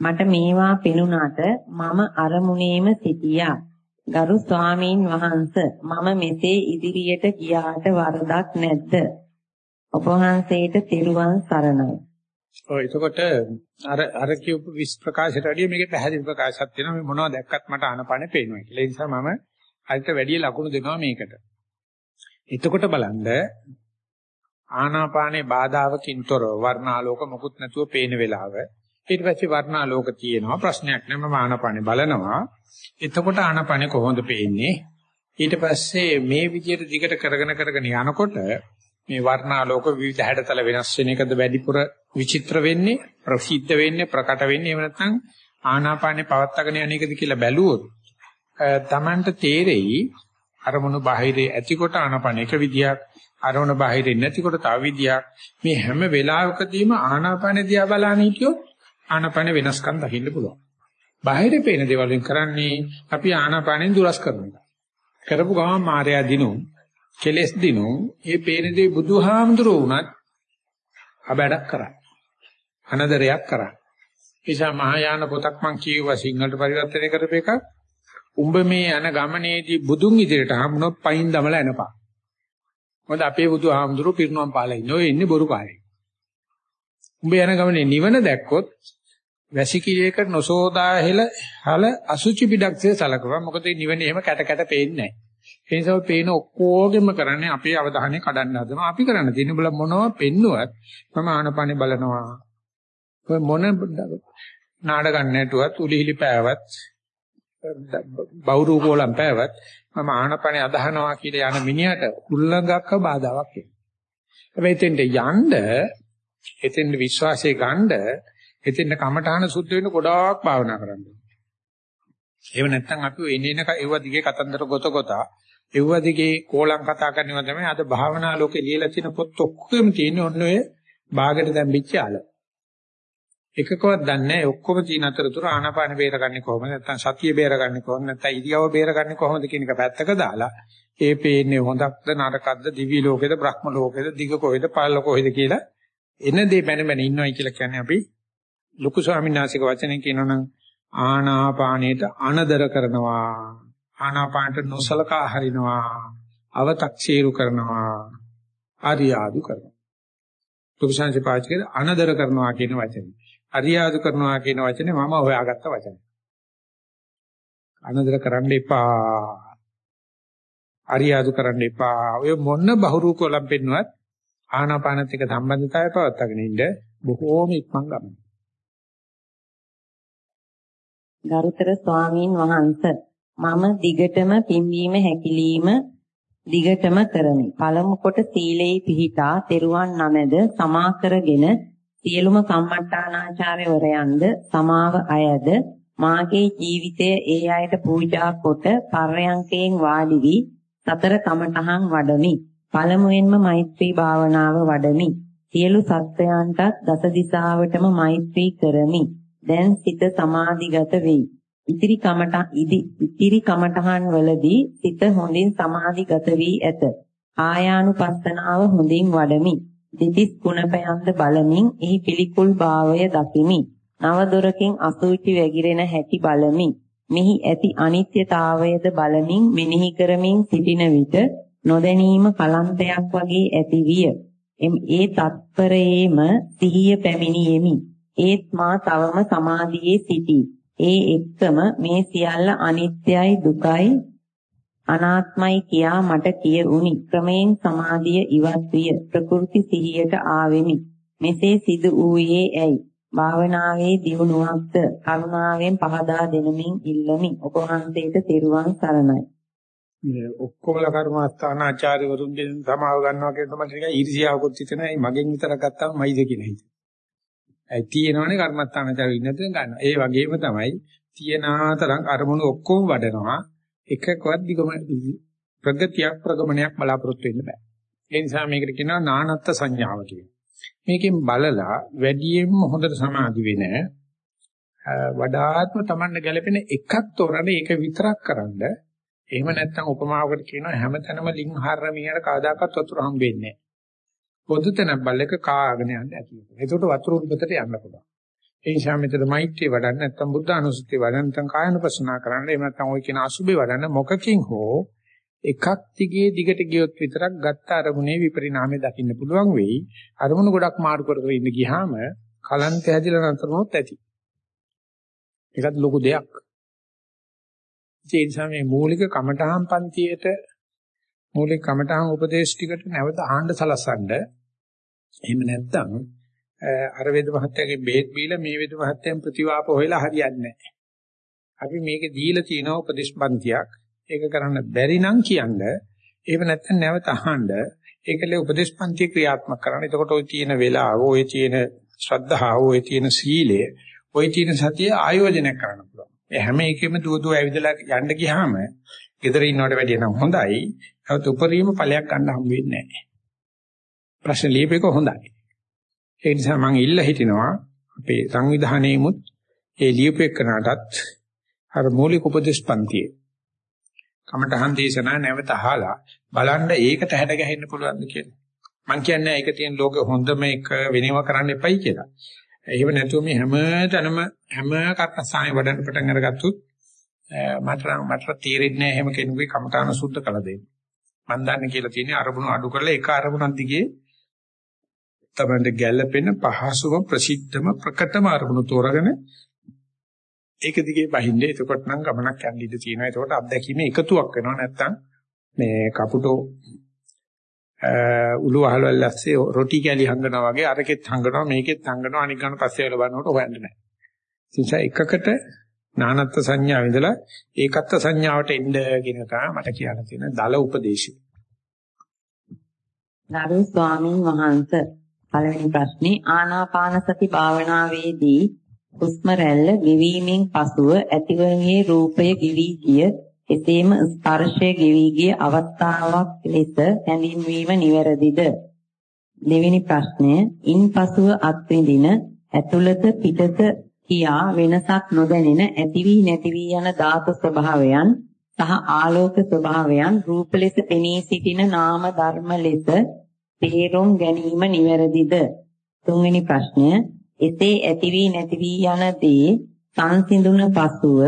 මට මේවා පෙනුනට මම අරමුණේම සිටියා. ගරු ස්වාමීන් වහන්ස මම මෙසේ ඉදිරියට ගියාට වරදක් නැද්ද? ඔබ වහන්සේට තෙරුවන් සරණයි. ඔය එතකොට අර අර කියපු විස් ප්‍රකාශයට වැඩිය මේකේ පැහැදිලි ප්‍රකාශයක් තියෙනවා මේ මොනවද දැක්කත් මට ආනපන පේනවා කියලා. ඒ නිසා මම අරිට වැඩිය ලකුණු දෙනවා මේකට. එතකොට බලන්න ආනාපානේ බාධාවකින් තොරව වර්ණාලෝක මොකුත් නැතුව පේන වෙලාව ඊට පස්සේ වර්ණාලෝක තියෙනවා ප්‍රශ්නයක් නෑ මම ආනාපානේ බලනවා. එතකොට ආනාපානේ කොහොමද පේන්නේ? ඊට පස්සේ මේ විදිහට දිගට කරගෙන කරගෙන යනකොට මේ වර්ණාලෝක විවිධ හැඩතල වෙනස් වෙන එකද වැඩිපුර විචිත්‍ර වෙන්නේ ප්‍රසිද්ධ වෙන්නේ ප්‍රකට වෙන්නේ එහෙම නැත්නම් ආනාපානේ පවත්තගෙන යන එකද කියලා බැලුවොත් තමන්ට තේරෙයි අරමුණු බාහිරේ ඇතිකොට ආනාපාන එක විදියක් අරමුණු බාහිරේ නැතිකොට තව විදියක්. මේ හැම වෙලාවකදීම ආනාපානේ දිහා බලන හිටියොත් ආනාපාන වෙනස්කම් දකින්න පුළුවන්. බාහිරේ පේන දේවල් කරන්නේ අපි ආනාපානෙන් දුරස් කරනවා කරපු ගමන් මායя දිනු කෙලස් දිනු ඒ පේන දේ බුදුහාමුදුරුවෝ උනත් අබැඩක් කරා අනදරයක් කරා. නිසා මහායාන පොතක් මං කියුවා සිංහලට පරිවර්තනය කරපු එකක්. උඹ මේ යන ගමනේදී බුදුන් ඉදිරියට හම්බුනොත් පයින් දමලා එනපා. මොකද අපේ බුදුහාමුදුරුවෝ පිරිනුවම් පාලා ඉන්නේ. ඔය ඉන්නේ බොරු කාලේ. උඹ යන ගමනේ නිවන දැක්කොත් වැසිකිළියක නොසෝදා හෙල හල අසුචි පිටක්සේ සලකනවා. මොකද නිවනේ එහෙම කැට කැට පේන්නේ නැහැ. ඒ නිසා පේන ඔක්කොගෙම කරන්නේ අපේ අවධානය කඩන්න හදනවා. අපි කරන්න තියෙන්නේ බල මොනව පෙන්නුවත් මම ආනපනේ බලනවා. ඔය මොන නාඩගම් නැටුවත් උලිහිලි පෑවත් බවුරු කෝලම් පෑවත් මම ආනපනේ අදහනවා කියලා යන මිනිහට උල්ලංඝක බාධාවක් එනවා. හැබැයි එතෙන්ට යන්න එතෙන්ට විශ්වාසය ගන්න එතෙන්ට කමඨාන සුද්ධ වෙන්න ගොඩාක් භාවනා කරන්න ඕනේ. එහෙම නැත්නම් අපි එනේන ඒව දිගේ කතන්දර ගොත ගොතා ඒව දිගේ කෝලම් කතා කරනවා තමයි අද භාවනා ලෝකේ ලියලා තියෙන පොත් ඔක්කොම තියෙන්නේ ඔන්න ඔය ਬਾගෙට දැම්පිච්ච ආල. එකකවත් දන්නේ නැහැ ඔක්කොම තියෙන අතරතුර ආනාපාන බේරගන්නේ කොහොමද? නැත්නම් සතිය බේරගන්නේ කොහොමද? නැත්නම් ඉරියව බේරගන්නේ කොහොමද කියන එක පැත්තක දාලා ඒ පේන්නේ හොඳක්ද නරකක්ද දිවි ලෝකෙද බ්‍රහ්ම ලෝකෙද දිග කොහෙද පහළ කොහෙද කියලා එන දේ බැන බැන ඉන්නවයි කියලා කියන්නේ අපි ලොකු ස්වාමීන් වහන්සේක වචනෙන් කියනවනම් ආනාපානයට අනදර කරනවා. ආනාපානට නොසලකා හරිනවා අව탁සීරු කරනවා ආරියාදු කරනවා ලොකු සංසි පාචකේ අනදර කරනවා කියන වචනේ අරියාදු කරනවා කියන වචනේ මම හොයාගත්ත වචනේ. අනදර කරන්න එපා. අරියාදු කරන්න එපා. ඔය මොන බහුරු කොලම් පෙන්නුවත් ආනාපානත් එක්ක සම්බන්ධතාවය පවත්වාගෙන ඉන්න බොහෝම ඉක්මන් ගමන. ගරුතර ස්වාමීන් වහන්සේ මම දිගටම පිම්වීම හැකිලිම දිගටම කරමි. පළමු කොට සීලේ පිහිටා තෙරුවන් නමද සමා කරගෙන සියලුම කම්මට්ටානාචාර්යවරයන්ද සමාව අයද මාගේ ජීවිතය ඒ අයට පූජා කොට පර්යංකයෙන් වාඩි වී සතර කමඨහන් වඩමි. පළමුවෙන්ම මෛත්‍රී භාවනාව වඩමි. සියලු සත්වයන්ටත් දස දිසාවටම මෛත්‍රී කරමි. දැන් සිත සමාධිගත වෙයි. ඉතිරි කමඨ ඉතිරි කමඨහන් වලදී සිත හොඳින් සමාධිගත වී ඇත. ආයානුපස්සනාව හොඳින් වඩමි. දෙතිස් ගුණපයන්ද බලමින් එහි පිළිකුල් භාවය දකිමි. නව දොරකින් අසුචි වැగిරෙන හැටි බලමි. මෙහි ඇති අනිත්‍යතාවයද බලමින් මෙනෙහි කරමින් සිටින විට නොදැනීම කලන්තයක් වගේ ඇති විය. ඒ තත්පරයේම සිහිය පැමිණියෙමි. ඒත් මා තවම සමාධියේ සිටී. ඒ එක්කම මේ සියල්ල අනිත්‍යයි දුකයි අනාත්මයි කියා මට කියුනි. ක්‍රමයෙන් සමාධිය ඉවත් විය. ප්‍රකෘති සිහියට ආවෙමි. මෙසේ සිදු වූයේ ඇයි? භාවනාවේ දියුණුවක්ද කරුණාවෙන් පහදා දෙනමින් ඉල්ලමි. ඔබ වහන්සේට තෙරුවන් සරණයි. මේ ඔක්කොමල කර්මස්ථානාචාර්යවරුන්ගෙන් සමාව ගන්නවා කියන තමයි නිකන් ඊර්ෂ්‍යාවකුත් හිතෙනයි මගෙන් විතරක් ගත්තාම මයිද කියන හිත. ඒ තියෙනවනේ කර්මස්ථානාචාර්ය ඉන්නද ගන්නවා. ඒ වගේම තමයි තියනාතරම් අරමුණු ඔක්කොම වඩනවා. එකකවත් දිගම ප්‍රගතියක් ප්‍රගමනයක් බලාපොරොත්තු වෙන්න බෑ. ඒ නිසා මේකට කියනවා නානත්ත් සංඥාව කියලා. මේකෙන් බලලා වැඩියෙන්ම හොඳට සමාධි වෙන වඩාත්ම Tamanne ගැලපෙන එකක් තෝරන ඒක විතරක් කරන්ද එහෙම නැත්නම් උපමාවකට කියනවා හැමතැනම ලිං හරමියට කවදාකවත් වතුර හම්බෙන්නේ නැහැ. පොදු තැන බල්ලක කාගෙන යන්න ඇති. ඒකට වතුර උඩට යන්න පුළුවන්. ඒ නිසා මෙතන මෛත්‍රිය වඩන්න නැත්නම් බුද්ධ අනුස්සතිය වඩන්න නැත්නම් කායනුපස්සනා කරන්න එහෙම නැත්නම් ওই කියන අසුබේ වඩන්න මොකකින් හෝ එකක් දිගේ දිගට ගියොත් විතරක් ගත්ත අරමුණේ විපරිණාමය දකින්න පුළුවන් වෙයි. අරමුණු ගොඩක් මාරු කර කර ඉන්න ගියාම කලන්ත හැදිලා නතරනොත් ඇති. ඒකත් ලොකු දෙයක්. ඒ නිසා මේ මූලික කමඨහම් පන්තියේට මූලික කමඨහම් උපදේශ ටිකට නැවත ආහඬ සලසන්න. එහෙම නැත්නම් අර වේද මහත්තයාගේ බේත් බීලා මේ වේද මහත්තයන් ප්‍රතිවාප හොයලා හරියන්නේ නැහැ. අපි මේකේ දීලා තියෙන උපදේශ පන්තියක් ඒක කරන්න බැරි නම් කියන්න එහෙම නැත්නම් නැවත අහන්න ඒකලේ උපදේශ පන්ති ක්‍රියාත්මක කරන්න. එතකොට ওই තියෙන වෙලාව, ওই තියෙන ශ්‍රද්ධාව, ওই තියෙන සීලය, ওই තියෙන සතිය ආයෝජනය කරන්න පුළුවන්. මේ හැම එකෙම දුව දුව ඇවිදලා යන්න ගියාම gedara ඉන්නවට වැඩිය නම් හොඳයි. නමුත් උපරිම ඵලයක් ගන්න හම්බ වෙන්නේ නැහැ. ප්‍රශ්න ලියපේක හොඳයි. ඒ නිසා මම ඉල්ල හිටිනවා අපේ සංවිධානයේමුත් ඒ ලියපේකනටත් අර මූලික උපදේශ පන්තියේ කමඨහන් දේශනා නැවත අහලා බලන්න ඒකට හැඩ ගැහෙන්න පුළුවන්ද කියලා. මම කියන්නේ ඒක තියෙන ලෝකෙ හොඳම එක වෙනව කරන්න එපයි කියලා. එහෙම නැතුව මේ හැම තැනම හැම කර්ණසාය වඩන්න පටන් අරගත්තොත් මට මට තීරෙන්නේ නැහැ එහෙම කෙනෙකුගේ කමඨාන සුද්ධ කළ දෙන්න. මම දන්නේ කියලා තියෙන්නේ අරමුණු අඩු කරලා එක අරමුණක් දිගේ තමයි ගැළපෙන පහසුම ප්‍රසිද්ධම ප්‍රකටම අරමුණු තෝරාගෙන ඒක දිගේ බහින්නේ එතකොට නම් ගමනක් යන්න ඉඩ තියෙනවා. එතකොට අත්දැකීමේ එකතුවක් වෙනවා නැත්තම් මේ කපුටෝ උළු අහලවල් ඇස්සේ රොටි කැලි හංගනවා වගේ අරකෙත් හංගනවා මේකෙත් හංගනවා අනික් ගන්න පස්සේ වල බලනකොට හොයන්න නැහැ. නිසා එකකට නානත්ත් සංඥාව ඉඳලා ඒකත්ත් සංඥාවට එන්න කියන තමයි මට කියන්න තියෙන දල උපදේශය. ගරු ස්වාමීන් වහන්සේ පළවෙනි ප්‍රශ්නේ ආනාපාන සති භාවනාවේදී හුස්ම රැල්ල ගෙවීමෙන් පසුව ඇතිවන්නේ රූපය ගෙවි ගිය එසේම ස්පර්ශය ගෙවි ගිය අවස්ථාවක් ලෙස හැඳින්වීම නිවැරදිද? දෙවෙනි ප්‍රශ්නය ඉන්පසුව අත්විඳින ඇතුළත පිටත කියා වෙනසක් නොදැනෙන ඇති වී නැති වී යන ධාතු ස්වභාවයන් සහ ආලෝක ස්වභාවයන් රූප ලෙස පෙනී සිටින නාම ධර්ම ලෙස තේරුම් ගැනීම නිවැරදිද? තුන්වෙනි ප්‍රශ්නය එසේ ඇති වී නැති වී යන දේ සංසිඳුන පසුව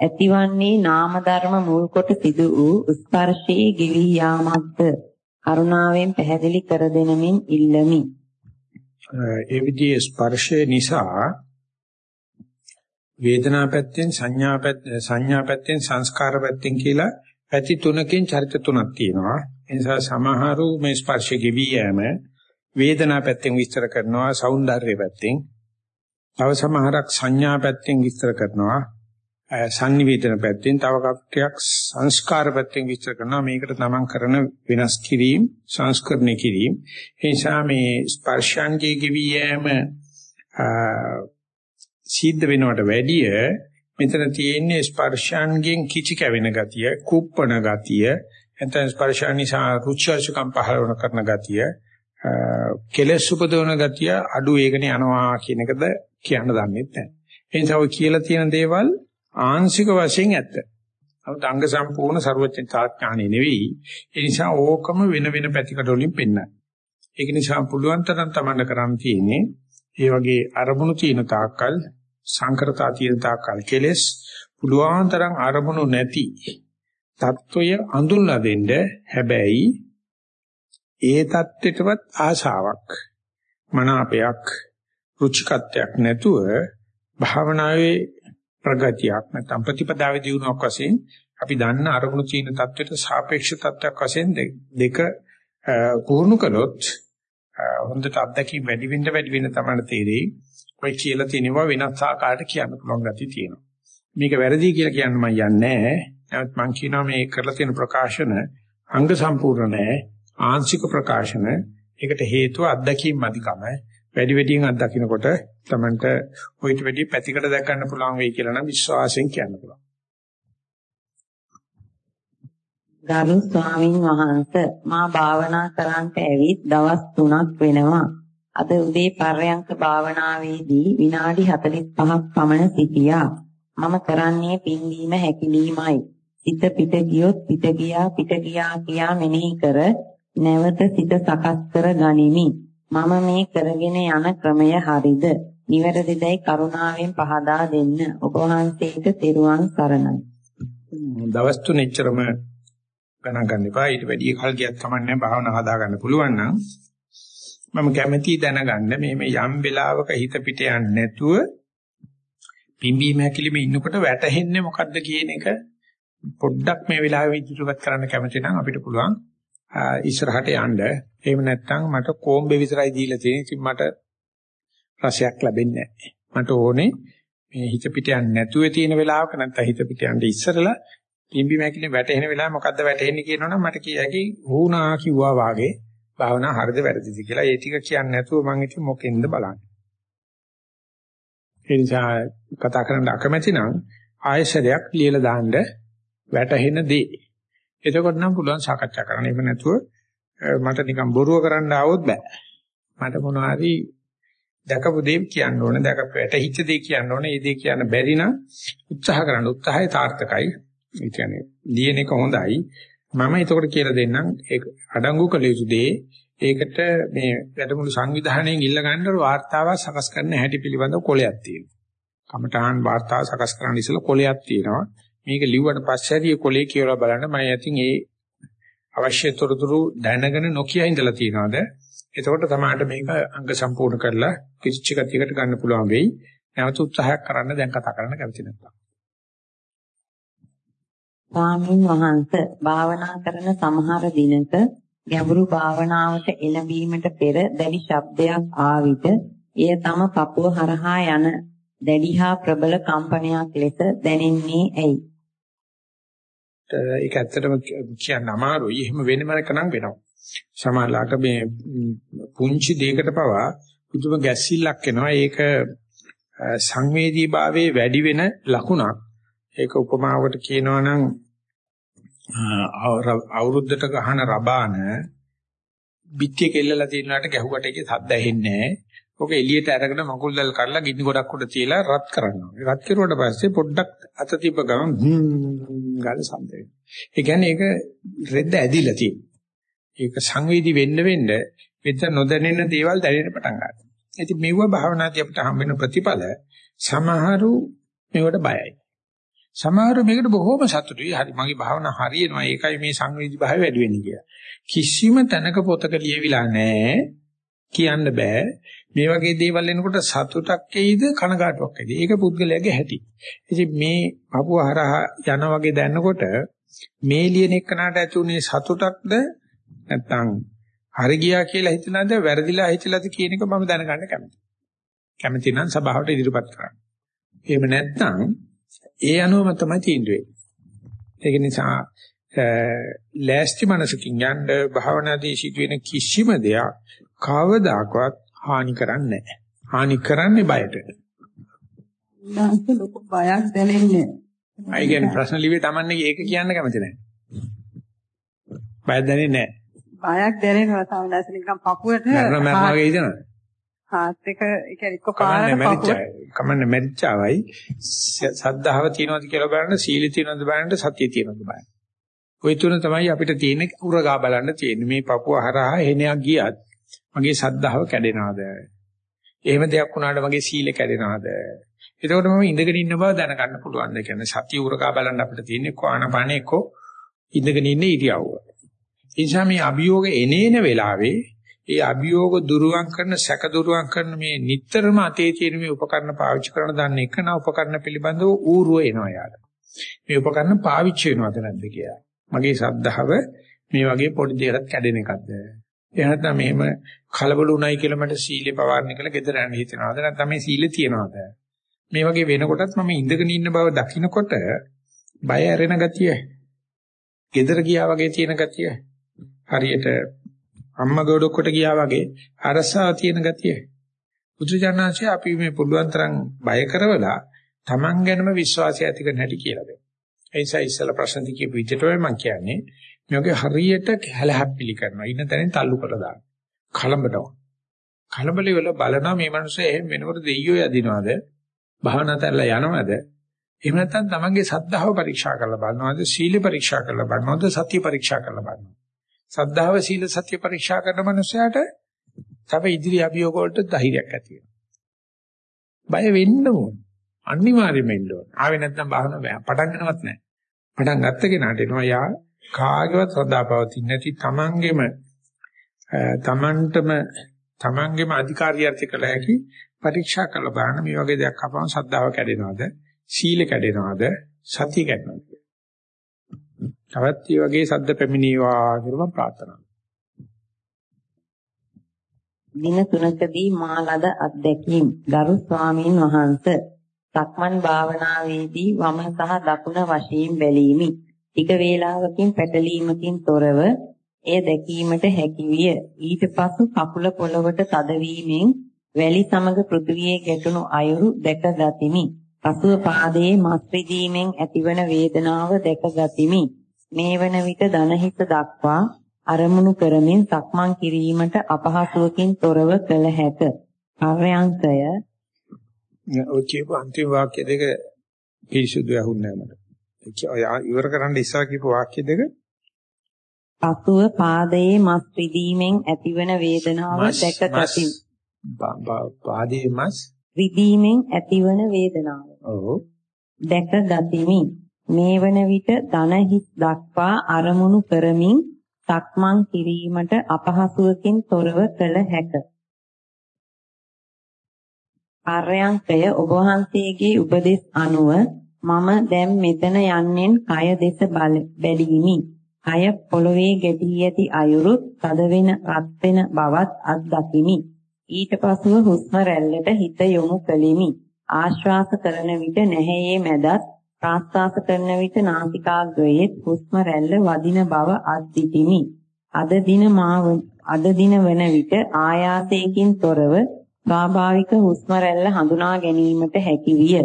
ඇතිවන්නේ නාම ධර්ම මුල් කොට සිදු වූ ස්පර්ශයේ ගිවි යාමක්ද කරුණාවෙන් පැහැදිලි කර දෙනමින් ඉල්ලමි. ඒ විදිහේ ස්පර්ශය නිසා වේදනා පැත්තෙන් සංඥා පැත්තෙන් සංඥා පැත්තෙන් සංස්කාර පැත්තෙන් කියලා පැති තුනකින් චරිත තුනක් තියෙනවා. ඒ නිසා සමහරු මේ ස්පර්ශ ගෙවි යෑම වේදනා පැත්තෙන් විස්තර කරනවා సౌందර්ය පැත්තෙන්. තව සමහරක් සංඥා පැත්තෙන් විස්තර කරනවා සංනිවේදන පැත්තෙන් තව කක්කයක් සංස්කාර පැත්තෙන් විස්තර කරනවා මේකට තමන් කරන වෙනස් කිරීම සංස්කරණය කිරීම ඒ නිසා මේ ස්පර්ශාංගයේ ගෙවි යෑම සිද්ධ වෙනවට වැඩිය මෙතන තියෙන්නේ ස්පර්ශාංගයෙන් කිචි කැවෙන ගතිය කුප්පණ ගතිය එතන ස්පර්ශාන් නිසා රුචර්චකම් පහළ කරන ගතිය කෙලස් උපදවන ගතිය අඩු වේගන යනවා කියන එකද කියන්න දන්නේ නැහැ. ඒ නිසා ඔය කියලා තියෙන දේවල් ආංශික වශයෙන් ඇත්ත. නමුත් අංග සම්පූර්ණ ਸਰවඥතාඥානෙ නෙවෙයි. ඒ නිසා ඕකම වෙන වෙන පැතිකඩ වලින් පෙන්නන. ඒක නිසා පුළුවන් තරම් තමන්ට කරන් තියෙන්නේ ඒ වගේ අරමුණු තියෙන තාක්කල් සංකරතා තියෙන තාක්කල් කෙලස් පුළුවන් තරම් අරමුණු නැති தত্ত্বය අඳුල්ලා දෙන්න හැබැයි ඒ தත්ත්වෙටවත් ආශාවක් මනාපයක් රුචිකත්වයක් නැතුව භාවනාවේ ප්‍රගතියක් නැත්නම් ප්‍රතිපදාවේ දියුණුවක් වශයෙන් අපි දන්න අරමුණු චීන தත්වෙට සාපේක්ෂ தත්වයක් වශයෙන් දෙක කුහුණු කළොත් හොඳට අත්දැකීම් වැඩි වෙන්න වැඩි වෙන්න තමයි තේරෙයි. ඔය කියලා තියෙනවා වෙනස් ආකාරයට කියන්න පුළුවන් ගතිය තියෙනවා. මේක වැරදි කියලා කියන්න මම යන්නේ නැහැ. නමුත් මම කියනවා මේ කරලා තියෙන ප්‍රකාශන අංග සම්පූර්ණ නැහැ. ආංශික ප්‍රකාශන ඒකට හේතුව අත්දැකීම් අධිකම වැඩි වැඩියෙන් අත්දකින්නකොට තමන්ට ඔයිට වැඩි පැතිකඩ දැක් ගන්න පුළුවන් වෙයි කියලා නම් විශ්වාසයෙන් කියන්න පුළුවන්. ගරු ස්වාමින් වහන්සේ මා භාවනා කරන්නට ඇවිත් දවස් 3ක් වෙනවා. අද උදේ පර්යංක භාවනාවේදී විනාඩි 45ක් පමණ සිටියා. මම කරන්නේ පිම්වීම හැකිලීමයි. සිත පිට ගියොත් පිට ගියා පිට ගියා කියා මෙනෙහි කර නැවත සිත සකස් කර ගනිමි. මම මේ කරගෙන යන ක්‍රමය හරිද? නිවැරදිදයි කරුණාවෙන් පහදා දෙන්න. ඔබ වහන්සේට තෙරුවන් සරණයි. දවස් තුනෙච්චරම ගණන් ගන්න එපා. ඊට වැඩි කල් ගියත් කමන්නේ භාවනා හදා ගන්න පුළුවන් නම් මම කැමැති දැනගන්න මේ මේ යම් වෙලාවක හිත පිට යන්නේ නැතුව පිම්බීම හැකිලිම ඉන්නකොට වැටහෙන්නේ මොකද්ද කියන එක පොඩ්ඩක් මේ වෙලාවේ ඉදිරිපත් කරන්න කැමති නම් අපිට පුළුවන් ඉස්සරහට යන්න. එහෙම නැත්නම් මට කොම්බේ විතරයි දීලා තියෙන්නේ. ඉතින් මට රසයක් ලැබෙන්නේ නැහැ. මට ඕනේ මේ හිත පිට යන්නේ නැතුව තියෙන වෙලාවක නැත්නම් හිත පිට යන්න ඉස්සරලා පිම්බි මැකිලේ වැටෙන වෙලාව මොකද්ද වැටෙන්නේ කියනවනම් මට කියකි වුණා කිව්වා වාගේ භාවනා හරිද වැරදිද කියලා ඒ ටික කියන්නේ නැතුව මම ඉතින් මොකෙන්ද බලන්නේ. ඒ නිසා කතා කරන්න අකමැති නම් ආයශරයක් ලියලා දාන්න වැටහෙන දේ. එතකොට නම් පුළුවන් සාකච්ඡා කරන්න. එහෙම නැතුව මට නිකන් බොරුව කරන්න ආවොත් බෑ. මට මොනවා හරි දැකපු දේ කියන්න ඕනේ. දැකපු වැටහිච්ච දේ කියන්න ඕනේ. ඒ දේ කියන්න බැරි නම් උත්සාහ කරන්න. උත්සාහය තාර්ථකයි. ඒ කියන්නේ ලියන එක හොඳයි. මම එතකොට කියලා දෙන්නම් ඒක අඩංගු කළ යුතු දේ ඒකට මේ වැඩමුළු සංවිධානයෙන් ඉල්ල ගන්න වාර්තාවක් සකස් කරන්න හැටි පිළිබඳව කොලයක් තියෙනවා. කමඨාන් වාර්තාව සකස් කරන්න ඉස්සෙල්ලා කොලයක් තියෙනවා. මේක ලිව්වට පස්සේ හරි කොලේ කියලා බලන්න මම ඉතින් ඒ අවශ්‍ය තොරතුරු දැනගෙන නොකිය ඉඳලා තියනවාද? එතකොට තමයි මේක අංග සම්පූර්ණ කරලා කිසිච්ච ගතියකට ගන්න පුළුවන් වෙයි. නැවත උත්සාහයක් කරන්න දැන් කතා කරන්න කැමති නැත්නම් ස්වාමින් වහන්සේ භාවනා කරන සමහර දිනක ගැඹුරු භාවනාවට එළඹීමට පෙර දැඩි ශබ්දයක් ආ විට එය තම පපුව හරහා යන දැඩි හා ප්‍රබල කම්පනයක් ලෙස දැනෙන්නේ ඇයි? ඒක ඇත්තටම කියන්න අමාරුයි. එහෙම වෙනම එකනම් වෙනවා. සමහරලාට මේ පුංචි දෙයකට පවා පුදුම ගැස්සිල්ලක් එනවා. ඒක සංවේදීභාවයේ වැඩි වෙන ලකුණක්. ඒක උපමාවකට කියනවා නම් අවුරුද්දට ගහන රබාන පිටිය කෙල්ලලා තියෙනාට ගැහුවට ඒකේ සද්ද ඇහෙන්නේ නැහැ. ඔක එළියට අරගෙන මකුල් දැල් කරලා ගිනි ගොඩක් උඩ තියලා රත් කරනවා. රත් කරුවට පස්සේ පොඩ්ඩක් අත තිබ්බ ගමන් ගාල සම්ද වෙනවා. ඒ කියන්නේ ඒක රෙද්ද ඇදිලා තියෙනවා. ඒක සංවේදී වෙන්න වෙන්න මෙතන නොදැනෙන දේවල් දැනෙන්න පටන් ගන්නවා. ඉතින් මෙවුව භාවනාදී අපිට හම් වෙන ප්‍රතිඵල සමහරු මේවට බයයි. සමහරු මේකට බොහෝම සතුටුයි. හරි මගේ භාවනා හරියනවා. ඒකයි මේ සංවේදී භාවය වැඩි වෙන්නේ කියලා. කිසිම තැනක පොතක ලියවිලා නැහැ. කියන්න බෑ. මේ වගේ දේවල් එනකොට සතුටක් එයිද කනගාටුවක් එයිද? ඒක පුද්ගලයාගේ හැටි. ඉතින් මේ අපුව හරහා යන වගේ දැනනකොට මේ ලියන එකනට ඇතුනේ සතුටක්ද නැත්නම් හරි ගියා කියලා හිතනද වැරදිලා හිතලාද කියන එක මම දැනගන්න කැමතියි. කැමති නම් සභාවට ඉදිරිපත් කරන්න. එහෙම නැත්නම් ඒ අනුවම තමයි තීන්දුව ඒක නිසා ලෑස්ති මනසකින් යන්න භාවනාදී සිදුවෙන කිසිම දෙයක් කවදාකවත් හානි කරන්නේ නැහැ. හානි කරන්නේ බයට. නැන්ත ලොකු බයක් දැනෙන්නේ. අය කියන්නේ ප්‍රශ්න ලිව්වේ Tamanne ඒක කියන්න කැමති නැහැ. බයක් දැනෙන්නේ නැහැ. බයක් දැනෙනවා සමහරවිට නිකන් පපුවට මරණ මරණ වගේ හිතනවා. හාත් එක කියන්නේ එක්ක පාරට පපුව කමන්නේ මැරිච්චාවයි සද්ධාව තියනවාද කියලා බලන්න සීල තියනවාද බලන්න සතිය තියනවාද බලන්න. ওই තුන තමයි අපිට තියෙන උරගා බලන්න තියෙන්නේ. මේ පපුව හරහා එනයක් ගියත් මගේ සද්ධාව කැඩෙනවද? එහෙම දෙයක් වුණාට මගේ සීල කැඩෙනවද? එතකොට මම ඉඳගෙන ඉන්න බව දැනගන්න පුළුවන්. ඒ කියන්නේ සතිය උරකා බලන්න අපිට තියෙන්නේ කොහානපානේ එක්ක ඉඳගෙන ඉන්න ඉරියව්ව. ඒ නිසා මේ අභියෝග එනේන වෙලාවේ ඒ අභියෝග දුරුවන් කරන සැක දුරුවන් කරන මේ නිටතරම අතේ තියෙන මේ උපකරණ පාවිච්චි කරන දන්න එක නා උපකරණ පිළිබඳව ඌරුව එනවා යාට. මේ උපකරණ පාවිච්චි වෙනවද නැද්ද කියලා. මගේ සද්ධාව මේ වගේ පොඩි දෙයකට කැඩෙන එකක්ද? එහෙම නැත්නම් මෙහෙම කලබල උණයි කියලා මට සීලේ පවාරණ කියලා gedara යන්න හිතනවාද නැත්නම් මේ සීලේ තියනවාද? මේ වගේ වෙනකොටත් මම ඉඳගෙන ඉන්න බව දකිනකොට බය ඇරෙන ගතිය gedara ගියා වගේ තියෙන ගතිය හරියට අම්මා ගොඩක්කොට ගියා වගේ අරසාව තියෙන ගතිය. බුදුජානනාංශය අපි මේ පුළුවන් තරම් බය කරවලා Taman ගැනම විශ්වාසය ඇති කරන්න හැටි කියලා දෙනවා. ඒ නිසා ඉස්සලා ප්‍රශ්න දිගේ විදිහට මම කියන්නේ. මේ වගේ හරියට හැලහැප්පිලි කරනවා. ඉන්න තැනින් තල්ලු කරලා දානවා. කලබලනවා. කලබල වෙලා බලනවා මේ මිනිස්සු එහෙම වෙනකොට දෙයියෝ යදිනවද? භාවනා කරලා යනවද? එහෙම නැත්නම් තමන්ගේ සද්ධාව පරීක්ෂා කරලා බලනවද? සීල පරීක්ෂා කරලා බලනවද? සතිය පරීක්ෂා කරලා බලනවද? සද්ධාව සීල සත්‍ය පරීක්ෂා කරන මනුස්සයාට තව ඉදිරි අභියෝග වලට ධෛර්යයක් ඇති වෙනවා. බය වෙන්න ඕන. අනිවාර්යයෙන්ම ඉන්න ඕන. ආවේ නැත්නම් බාහන පටන් ගන්නවත් නැහැ. පටන් ගත්ත කෙනාට එනවා යා කාගේවත් සදාපවතින් නැති තමන්ගේම තමන්ටම තමන්ගේම අධිකාරියර්ථ කළ හැකි පරීක්ෂා කරලා බලන්න. මේ වගේ දෙයක් අපම සද්ධාව කැඩෙනවද? සීල කැඩෙනවද? සතිය කැඩෙනවද? තවත් මේ වගේ සද්ද පැමිණේවා කියලා මම ප්‍රාර්ථනා දින තුනකදී මා ලද අත්දැකීම් ගරු ස්වාමීන් වහන්සේ සක්මන් භාවනාවේදී වම සහ දකුණ වශයෙන් බැලීමි. ටික වේලාවකින් පැටලීමකින් තොරව එය දැකීමට හැකි විය. ඊට පසු කකුල පොළවට තදවීමෙන් වැලි සමග පෘථිවියේ ගැටුණු අයුරු දැක ගතිමි. පසුව පාදයේ මස් රිදීමෙන් ඇතිවන වේදනාව දැක ගතිමි. මේ වන විට දනහිත දක්වා අරමුණු කරමින් සක්මන් කිරීමට අපහසුවකින් තොරව කළ හැක. පර්යංකය ඔය කියපු අන්තිම වාක්‍ය දෙක පිරිසුදු ඇහුන්නේ නැහැ මට. ඉවර කරන්න ඉස්සර කියපු වාක්‍ය දෙක පසුව පාදයේ මස් රිදීමෙන් ඇතිවන වේදනාව දැක ගතිමි. පාදයේ මස් රිදීමෙන් ඇතිවන වේදනාව. ඔව්. දැක ගතිමි. මේ වන විට දන හිස් දක්වා අරමුණු කරමින් සක්මන් කිරීමට අපහසුවකින් තොරව කළ හැක. ආර්යංකය ඔබ වහන්සේගේ උපදෙස් අනුව මම දැන් මෙතන යන්නෙන් කය දෙස බැලීමි. කය පොළවේ ගැටී ඇති අයුරුත් තද වෙන රත් වෙන බවත් අත්දකිමි. ඊට පසුව හුස්ම රැල්ලට හිත යොමු කළෙමි. ආශ්වාස කරන විට නැහැයේ මැදත් ප්‍රාශ්වාස කරන විට නාසිකාග්‍රයේ හුස්ම රැල්ල වදින බව අත්දිටිමි. අද දින මා අද දින වන විට ආයාසයෙන් තොරව ස්වාභාවික හුස්ම රැල්ල හඳුනා ගැනීමට හැකි විය.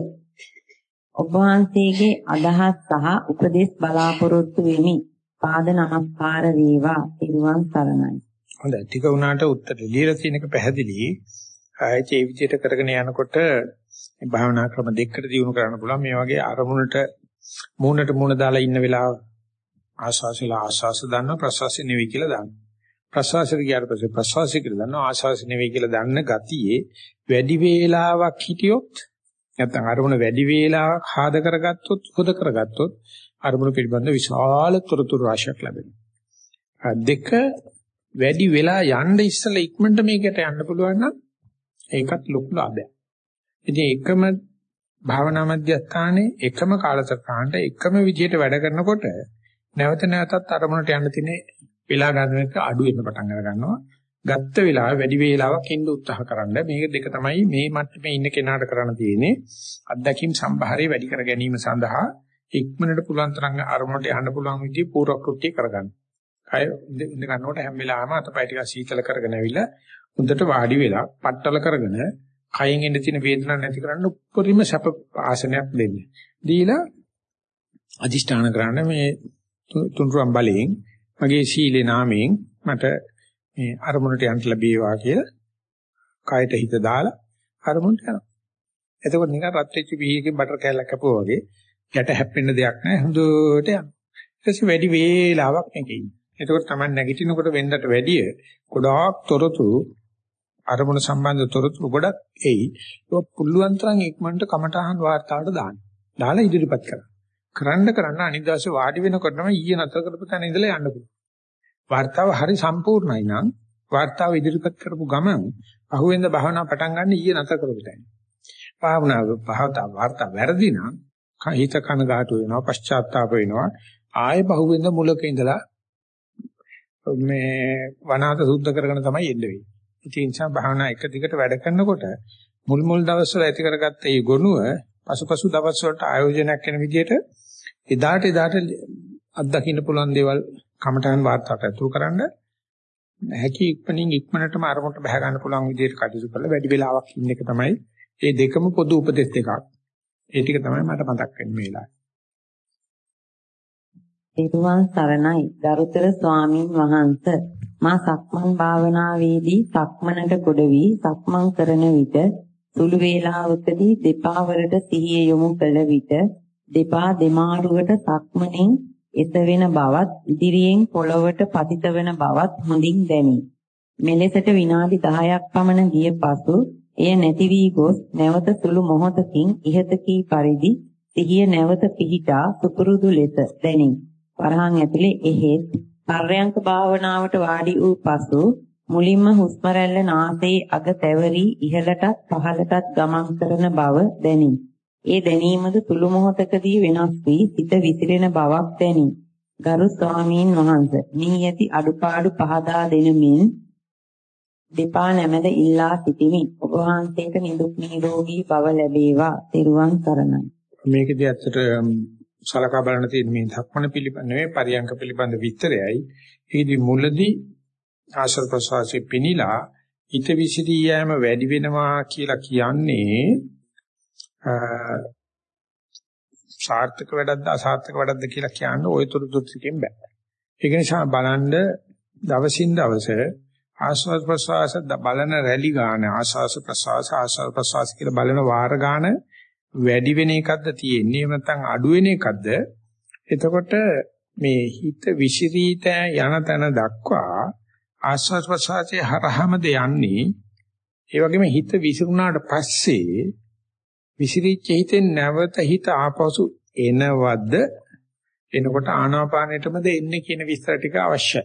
ඔබ වහන්සේගේ අදහස් සහ උපදෙස් බලාපොරොත්තු වෙමි. පාද නමස්කාර වේවා. ත්‍රිවන් සරණයි. හොඳයි. ටික උනාට උත්තර ලියලා තියෙන එක පැහැදිලි. ආයේ ඒ විදිහට කරගෙන යනකොට මේ භාවනා ක්‍රම දෙකකට දියුණු කරන්න පුළුවන්. මේ වගේ අරමුණට මූණට මූණ දාලා ඉන්න වෙලාව ආශාසල ආශාස දන්නවා ප්‍රසවාසය නෙවෙයි කියලා දන්නවා. ප්‍රසවාසයට ගියාට පස්සේ ප්‍රසවාසය කියලා දන්නවා ආශාස නෙවෙයි කියලා දන්න ගතියේ වැඩි වේලාවක් හිටියොත් නැත්නම් අරමුණ වැඩි වේලාවක් හාද කරගත්තොත් හොද කරගත්තොත් අරමුණ පිළිබඳ විශාල තොරතුරු රාශියක් ලැබෙනවා. දෙක වැඩි වෙලා යන්න ඉස්සලා ඉක්මනට මේකට යන්න පුළුවන් නම් ඒකත් ලොකු ලාභයක්. ඉතින් එකම භාවනා මධ්‍යස්ථානයේ එකම කාලසටහනට එකම විදිහට වැඩ කරනකොට නැවත නැවතත් අරමුණට යන්න තියෙන වෙලා ගන්න එක අඩු වෙන්න පටන් අර ගන්නවා. ගත්ත වෙලාව වැඩි වේලාවක් ඉන්න උත්සාහ කරන්න. මේක දෙක තමයි මේ මට්ටමේ ඉන්න කෙනාට කරන්න තියෙන්නේ. අත්දැකීම් සම්භාරය වැඩි කර ගැනීම සඳහා ඉක්මනට පුළුවන් තරම් අරමුණට යන්න පුළුවන් විදිහ පූර්ව කෘත්‍ය කරගන්න. කය ඉඳ ගන්නකොට හැම වෙලාවෙම අතපය ටික සීතල කරගෙන ඇවිල්ලා හොඳට වාඩි වෙලා පట్టල කරගෙන කයෙන් එන තියෙන වේදනාවක් නැති කරන්න උපරිම සැප ආසනයක් දෙන්න. දීලා අදිෂ්ඨාන කරන්න මේ තුන්රුම් බලයෙන් මගේ සීලේ නාමයෙන් මට මේ අරමුණට යන්න ලැබේවා කියලා කයට හිත දාලා අරමුණට යනවා. එතකොට නිකන් රත් වෙච්ච බීයකින් බටර් කෑල්ලක් කපුවා වගේ යට හැප්පෙන්න දෙයක් නැහැ හොඳට යනවා. ඊට පස්සේ වැඩි වේලාවක් මේකේ ඉන්නේ. එතකොට තමයි නැගිටිනකොට වෙන්නට වැඩිය ගොඩාක් තොරතුරු අරමුණ සම්බන්ධ තොරතුරු ගොඩක් එයි. ඒක පුළුවන් තරම් ඉක්මනට කමටහන් වාර්තාවට දාන්න. දාලා ඉදිරිපත් කරන්න. කරන්න කරන්න අනිත් දවසේ වාඩි වෙනකොටම ඊයේ නතර කරපු තැන ඉඳලා යන්න පුළුවන්. වාර්තාව හරි සම්පූර්ණයි නම් වාර්තාව ඉදිරිපත් කරපු ගමන් අහුවෙන්ද භාවනා පටන් ගන්න ඊයේ නතර කරපු තැන. භාවනා භාවතා වාර්තා වැරදි නම් හිත කන ගාටු වෙනවා පශ්චාත්තාප වෙනවා ආයෙ බහුවෙන්ද මුලක ඉඳලා මේ වනාත සුද්ධ කරගෙන තමයි එන්න වෙන්නේ. ඒ නිසා භාවනා එක දිගට වැඩ කරනකොට මුල් මුල් දවස්වල ඇති කරගත්ත මේ ගොනුව පසුපසු දවස් වලට ආයෝජනයක් වෙන විදිහට එදාට එදාට අත්දකින්න පුළුවන් දේවල් කමඨාන් වාර්තාවට ඇතුළු කරන්න හැකි ඉක්මනින් ඉක්මනටම අරමුණට බහ ගන්න පුළුවන් විදිහට කටයුතු කරලා වැඩි වෙලාවක් ඉන්න එක තමයි මේ දෙකම පොදු උපදෙස් දෙකක්. ඒ ටික තමයි මට මතක් වෙන්නේ මේ වෙලාවේ. පිරුවන් සරණයි ගරුතර ස්වාමින් වහන්ස මා සක්මන් භාවනාවේදී සක්මනට කොට වී සක්මන් කරන විට සුළු වේලාවකදී දෙපා වලට සිහිය යොමු කළ විට දෙපා දෙමාරුවට සක්මනින් එසවෙන බවත් ඉදිරියෙන් පොළවට පතිත වන බවත් හොඳින් දැනේ. මෙලෙසට විනාඩි 10ක් පමණ ගිය පසු එය නැති වී ගොස් නැවත සුළු මොහොතකින් ඉහත කී පරිදි සිහිය නැවත පිහිටා සුපුරුදු ලෙස දැනේ. වරහන් ඇතුලේ එහෙත් පර්යංක භාවනාවට වාඩි වූ පසු මුලින්ම හුස්ම රැල්ල නාසයේ අග තැවරි ඉහළටත් පහළටත් ගමන් කරන බව දැනේ. ඒ දැනීමද තුළු මොහොතකදී වෙනස් වී සිත විසිරෙන බවක් දැනේ. ගරු ස්වාමීන් වහන්සේ මේ ඇති අඩුපාඩු පහදා දෙනමින් දෙපා නැමෙද ඉල්ලා සිටිමි. ඔබ වහන්සේට නිදුක් නිරෝගී භව ලැබේවා. ත්වන් සරණයි. මේකදී ඇත්තට සලකා බලන තියෙන මේ ධක්මන පිළිබඳ නෙවෙයි පරියංක පිළිබඳ විස්තරයයි. ඒකදී මුලදී ආශ්‍රව ප්‍රසවාසයේ පිනිලා හිත විසිරී යෑම වැඩි වෙනවා කියලා කියන්නේ සාර්ථක වැඩක්ද අසාර්ථක වැඩක්ද කියලා කියන්න ওই තුරුදුත්කෙන් බෑ. ඒක නිසා බලන්න දවසින් දවස ආශ්වාස ප්‍රශ්වාස බලන රැලි ගන්න ආශ්වාස ප්‍රශ්වාස ආශ්වාස ප්‍රශ්වාස කියලා බලන වාර ගන්න වැඩි වෙන එකක්ද තියෙන්නේ එහෙම නැත්නම් අඩු වෙන එකක්ද එතකොට මේ හිත විසිරීත යන තැන දක්වා ආශ්වාස ප්‍රශ්වාසයේ හරහමද යන්නේ ඒ වගේම හිත විසිරුණාට පස්සේ විසිරිච්ච හිතෙන් නැවත හිත ආපසු එනවද එනකොට ආනාපානෙටමද එන්නේ කියන විස්තර ටික අවශ්‍යයි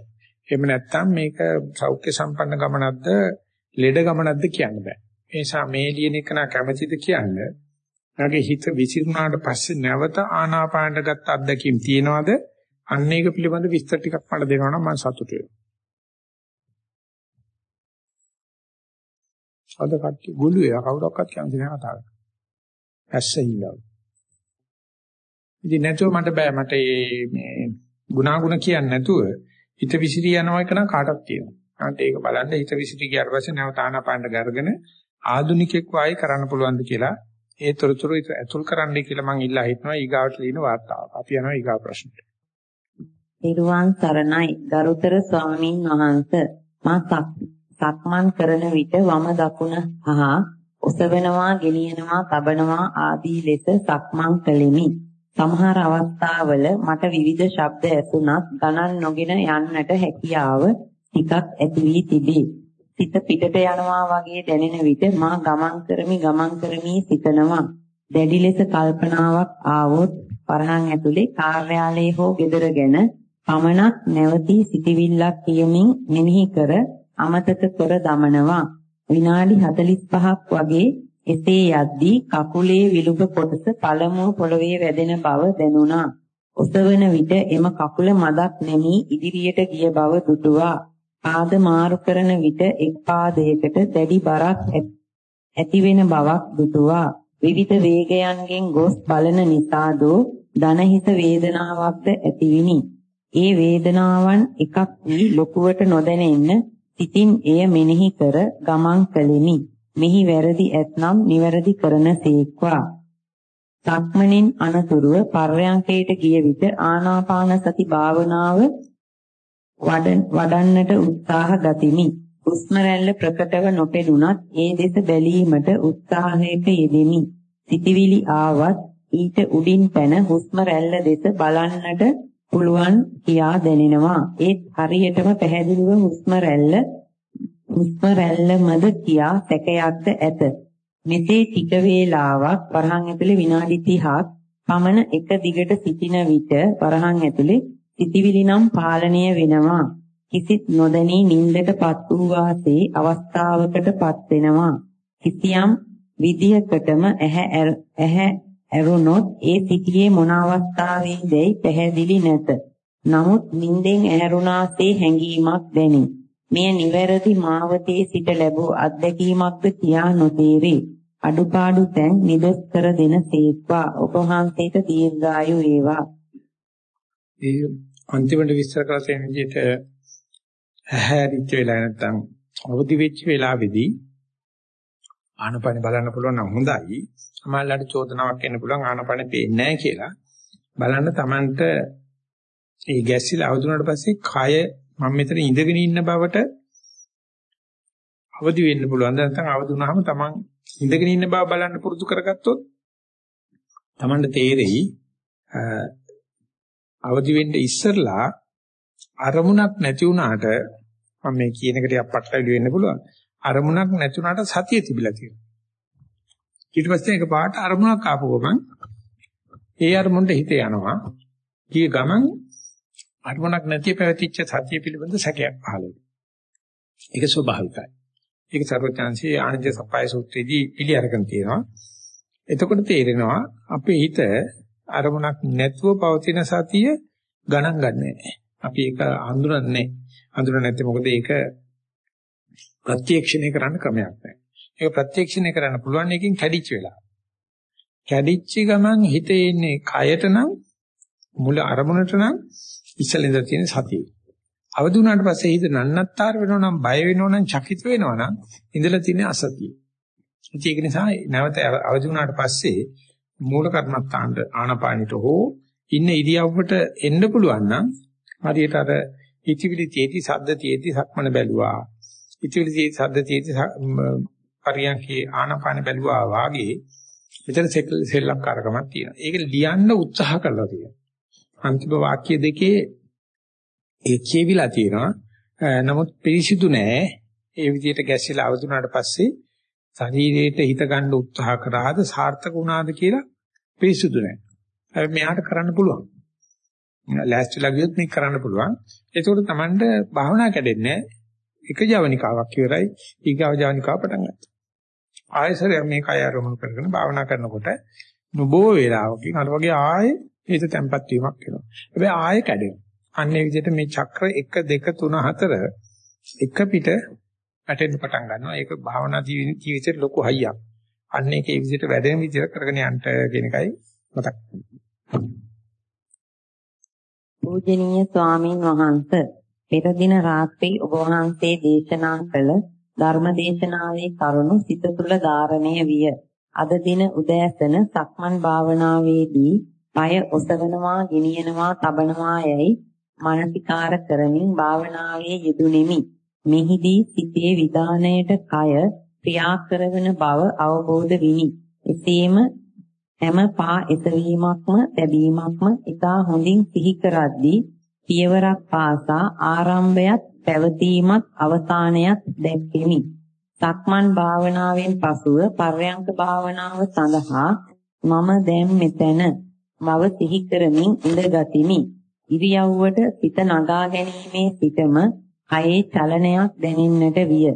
එහෙම නැත්නම් මේක සෞඛ්‍ය සම්පන්න ගමනක්ද ලෙඩ ගමනක්ද කියන්න බෑ. ඒ නිසා මේ ලියන එක නා කැමැතිද කියන්නේ. නැගේ හිත විසිරුණාට පස්සේ නැවත ආනාපානට ගත්ත අත්දැකීම් තියෙනවද? අන්න ඒක පිළිබඳ විස්තර ටිකක් මට දෙනවා නම් මම සතුටු වෙනවා. අද කට්ටිය ගොළු එයා කවුරක්වත් කැමති නැහැ කතා කරන්න. ඇස්සෙයිලා. ඉතින් නැතුව මට බෑ මට මේ ගුණාගුණ කියන්නේ නැතුව හිත විසිරී යනවා එක නම් කාටවත් තියෙනවා. අන්ට ඒක බලන්න හිත විසිරී ගියාට පස්සේ නැවත ආනාපානට ගර්ගෙන ආදුනිකෙක් වායි කරන්න පුළුවන්ද කියලා ඒ තොරතුරු ඇතුල් කරන්නයි කියලා මම ඉල්ලා හිටනවා ඊගාවට ලියන වාර්තාව. අපි යනවා ඊගා ප්‍රශ්නට. නිර්වාන් සරණයි ගරුතර ස්වාමින් වහන්සේ මා සක්මන් කරන විට වම දකුණ හා ඔසවනවා, ගෙනියනවා, තබනවා ආදී ලෙස සක්මන් කළෙමි. සමහර අවස්ථාවල මට විවිධ ශබ්ද ඇසුණත් ගණන් නොගෙන යන්නට හැකියාව ටිකක් ඇති වී තිබේ. සිත පිටට යනවා වගේ දැනෙන විට මා ගමන් කරමි ගමන් කරමි සිතනවා. දැඩි ලෙස කල්පනාවක් ආවොත් පරහන් ඇතුලේ කාර්යාලයේ හෝ ගෙදර ගැන පමණක් නැවතී සිටිවිල්ලක් කියමින් මෙනෙහි කර අමතක කර දමනවා. විනාඩි 45ක් වගේ එසේ යද්දී කකුලේ විලුඹ කොටස පළමුව පොළවේ වැදෙන බව දැනුණා. ඔසවන විට එම කකුල මදක් නැමී ඉදිරියට ගිය බව දුටුවා. පාද මාරු කරන විට එක් පාදයකට දැඩි බරක් ඇති වෙන බවක් දුටුවා. විවිධ වේගයන්ගෙන් ගොස් බලන නිසාදෝ දනහිත වේදනාවක්ද ඇතිවිනි. ඒ වේදනාවන් එකක් වී ලොකුවට නොදැනෙන්න සිතින් එය මෙනෙහි කර ගමන් කළෙමි. මෙහි වැරදි ඇතනම් නිවැරදි කරන සේක්වා. සක්මණෙන් අනතුරුව පර්යංකයට ගිය විට ආනාපාන සති භාවනාව වඩන්නට උත්සාහ ගතිමි. හුස්ම රැල්ල ප්‍රකටව නොපෙනුනත් ඒ දෙස බැලීමට උත්සාහයක යෙදෙමි. සිටිවිලි ආවත් ඊට උඩින් පැන හුස්ම රැල්ල දෙස බලන්නට පුළුවන් කියා දැනෙනවා. ඒත් හරියටම පැහැදිලිව හුස්ම රැල්ල හුස්ම රැල්ලමද කියා සැකයක්ද ඇත. මෙසේ ටික වේලාවක් වරහන් ඇතුලේ විනාඩි 30ක් පමණ එක දිගට සිටින විට වරහන් ඇතුලේ සිටිවිලි නම් පාලනය වෙනවා. කිසිත් නොදැනී නින්දටපත් වූ වාසේ අවස්ථාවකටපත් වෙනවා. කිසියම් විදියකටම ඇහැ ඇහැ ඇරුණොත් ඒ සිටියේ මොන අවස්ථාවේදයි පැහැදිලි නැත. නමුත් නින්දෙන් ඇහැරුණාසේ හැඟීමක් දැනේ. මෙය නිවැරදි මාවතේ සිට ලැබූ අත්දැකීමක්ද කියා නොතේරේ. අඩුපාඩු තැන් නිදොස් කර දෙන සේක්වා ඔබ වහන්සේට දීර්ඝායු වේවා. ඒ අන්තිමට විස්තර කරලා තියෙන විදිහට හැරිච්ච වෙලා නැත්තම් අවදි වෙච්ච වෙලාවේදී ආනපන බලන්න පුළුවන් නම් හොඳයි. සමහරවිට චෝදනාවක් එන්න පුළුවන් ආනපන පේන්නේ නැහැ කියලා. බලන්න Tamanට ඒ ගැස්සිලා අවදුනට පස්සේ කය මම මෙතන ඉඳගෙන ඉන්න බවට අවදි වෙන්න පුළුවන්. නැත්නම් අවදි වුණාම තමන් ඉඳගෙන ඉන්න බව බලන්න පුරුදු කරගත්තොත් තමන්ට තේරෙයි අවදි වෙන්න ඉස්සරලා අරමුණක් නැති වුණාට මම මේ කියන එකට අපට්ටලි වෙන්න පුළුවන්. අරමුණක් නැති වුණාට සතිය තිබිලා තියෙනවා. ඊට පස්සේ එක පාට අරමුණක් ආපු ගමන් ඒ අරමුණට හිත යනවා. ගිය ගමන් අරමුණක් නැති පැවතිච්ච සතිය පිළිබඳ සැකයක් පහළ වෙනවා. ඒක ස්වභාවිකයි. ඒක සර්වඥාන්සේ ආනන්ද සප්පයි සූත්‍රයේදී පිළි අරගෙන තියෙනවා. එතකොට තේරෙනවා අපේ හිත අරමුණක් නැතුව පවතින සතිය ගණන් ගන්නෑ. අපි ඒක හඳුනන්නේ හඳුනන්නේ නැත්නම් මොකද ඒක ප්‍රත්‍යක්ෂණය කරන්න ක්‍රමයක් නැහැ. ඒක ප්‍රත්‍යක්ෂණය කරන්න පුළුවන් එකකින් කැඩිච්ච වෙලා. කැඩිච්ච ගමන් හිතේ ඉන්නේ කයට නම් මුල අරමුණට නම් ඉස්සලින්ද තියෙන සතිය. අවදි වුණාට පස්සේ හිත නන්නත්තර වෙනවා නම් බය වෙනවා නම් චකිත වෙනවා නම් ඉඳලා තියෙන අසතිය. ඒක නිසා නැවත අවදි වුණාට පස්සේ මූල කර්මත්තාන්ට ආනපානිට හෝ ඉන්න ඉරියව්වට එන්න පුළුවන් නම් හරියට අර ඉතිවිලි තේටි සද්ද තේටි සක්මන බැලුවා. ඉතිවිලි තේටි සද්ද තේටි පරියන්කේ ආනපාන බැලුවා වාගේ මෙතන සෙල්ලක්කාරකමක් තියෙනවා. ඒක ලියන්න උත්සාහ කළා තියෙනවා. අන්තිම වාක්‍ය දෙකේ ඒ කියවිලා තියෙනවා. නමුත් පිළිසිදු නෑ. ඒ විදිහට ගැස්සিলা අවදුනාට පස්සේ ශරීරයට හිත ගන්න උත්සාහ කරාද සාර්ථක වුණාද කියලා පිළිසිදු නෑ. හැබැයි මෙයාට කරන්න පුළුවන්. ලෑස්තිලා ගියොත් මේක කරන්න පුළුවන්. ඒකෝට Tamanට භාවනා කැඩෙන්නේ එක ජවනිකාවක් ඉවරයි. ඊගාව ජවනිකාව පටන් ගන්නවා. ආයසරයක් මේ කය ආරමුණු කරගෙන භාවනා කරනකොට නොබෝ වේලාවකින් අර වගේ ආයේ හිත තැම්පත් වීමක් වෙනවා. හැබැයි ආයේ කැඩෙනවා. අන්නේ විදිහට මේ චක්‍ර 1 2 3 4 එක පිට වැටෙන්න පටන් ගන්නවා. ඒක භාවනා ජීවිතේ ලොකු හයියක්. අන්න ඒක ඒ විදිහට වැඩෙන විදිහට කරගෙන යන්න කියන එකයි මතක්. පූජනීය ස්වාමින් වහන්සේ පෙර දින රාත්‍රී ඔබ වහන්සේ දේශනා කළ ධර්ම දේශනාවේ කරුණු සිත තුළ ධාරණය විය. අද දින උදෑසන සක්මන් භාවනාවේදී পায় ඔසවනවා, ගෙනියනවා, තබනවා යයි මානසිකාර කරමින් භාවනාවේ යෙදුණෙමි. මෙහිදී සිතේ විධානයට කය ක්‍රියා කරන බව අවබෝධ විනි. එසේම හැම පා එසවීමක්ම තැබීමක්ම ඉතා හොඳින් සිහි කරද්දී පියවරක් පාසා ආරම්භයත් පැවතීමත් අවසානයත් දැක්කෙමි. සක්මන් භාවනාවෙන් පසුව පර්යංක භාවනාව සඳහා මම දැන් මෙතන මව සිහි කරමින් ඉඳගතිමි. ඉරියව්වට සිත නගා ගැනීමේ සිටම කයේ චලනයක් දැනෙන්නට විය.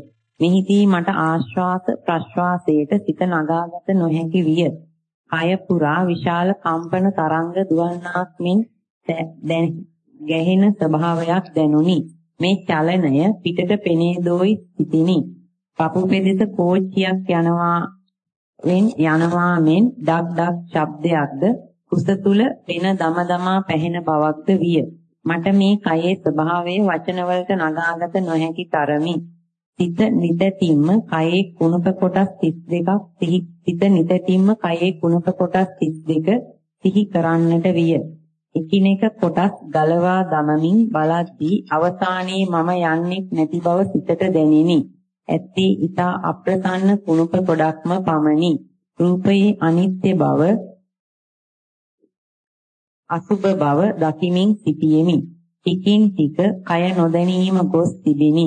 මෙහිදී මට ආශ්වාස ප්‍රශ්වාසයට සිත නගාගත නොහැකි විය. කය පුරා විශාල කම්පන තරංග දුවන්නාක් මෙන් දැන ගැහෙන ස්වභාවයක් දැනුනි. මේ චලනය පිටට පෙනී දෝයි සිටිනි. පපු පෙදෙස කෝච්චියක් යනවා වෙන් යනවා මෙන් ඩක් ඩක් ශබ්දයක්ද කුස තුල වෙන දම දමා පැහෙන බවක්ද විය. මට මේ කයේ ස්වභාවය වචන වලට නගාගත නොහැකි තරමි. සිත නිතැතිම්ම කයේ කුණප කොටස් 32ක් සිහි සිත නිතැතිම්ම කයේ කුණප කොටස් 32 සිහි කරන්නට විය. එකිනෙක කොටස් ගලවා දමමින් බලද්දී අවසානයේ මම යන්නේ නැති බව සිතට දැනිනි. ඇත්තේ ඊතා අප්‍රසන්න කුණප ගොඩක්ම පමණි. රූපයේ අනිත්‍ය බව අසුබ බව දකිමින් සිටියෙමි. ටිකින් ටික කය නොදැනීම ගොස් තිබිනි.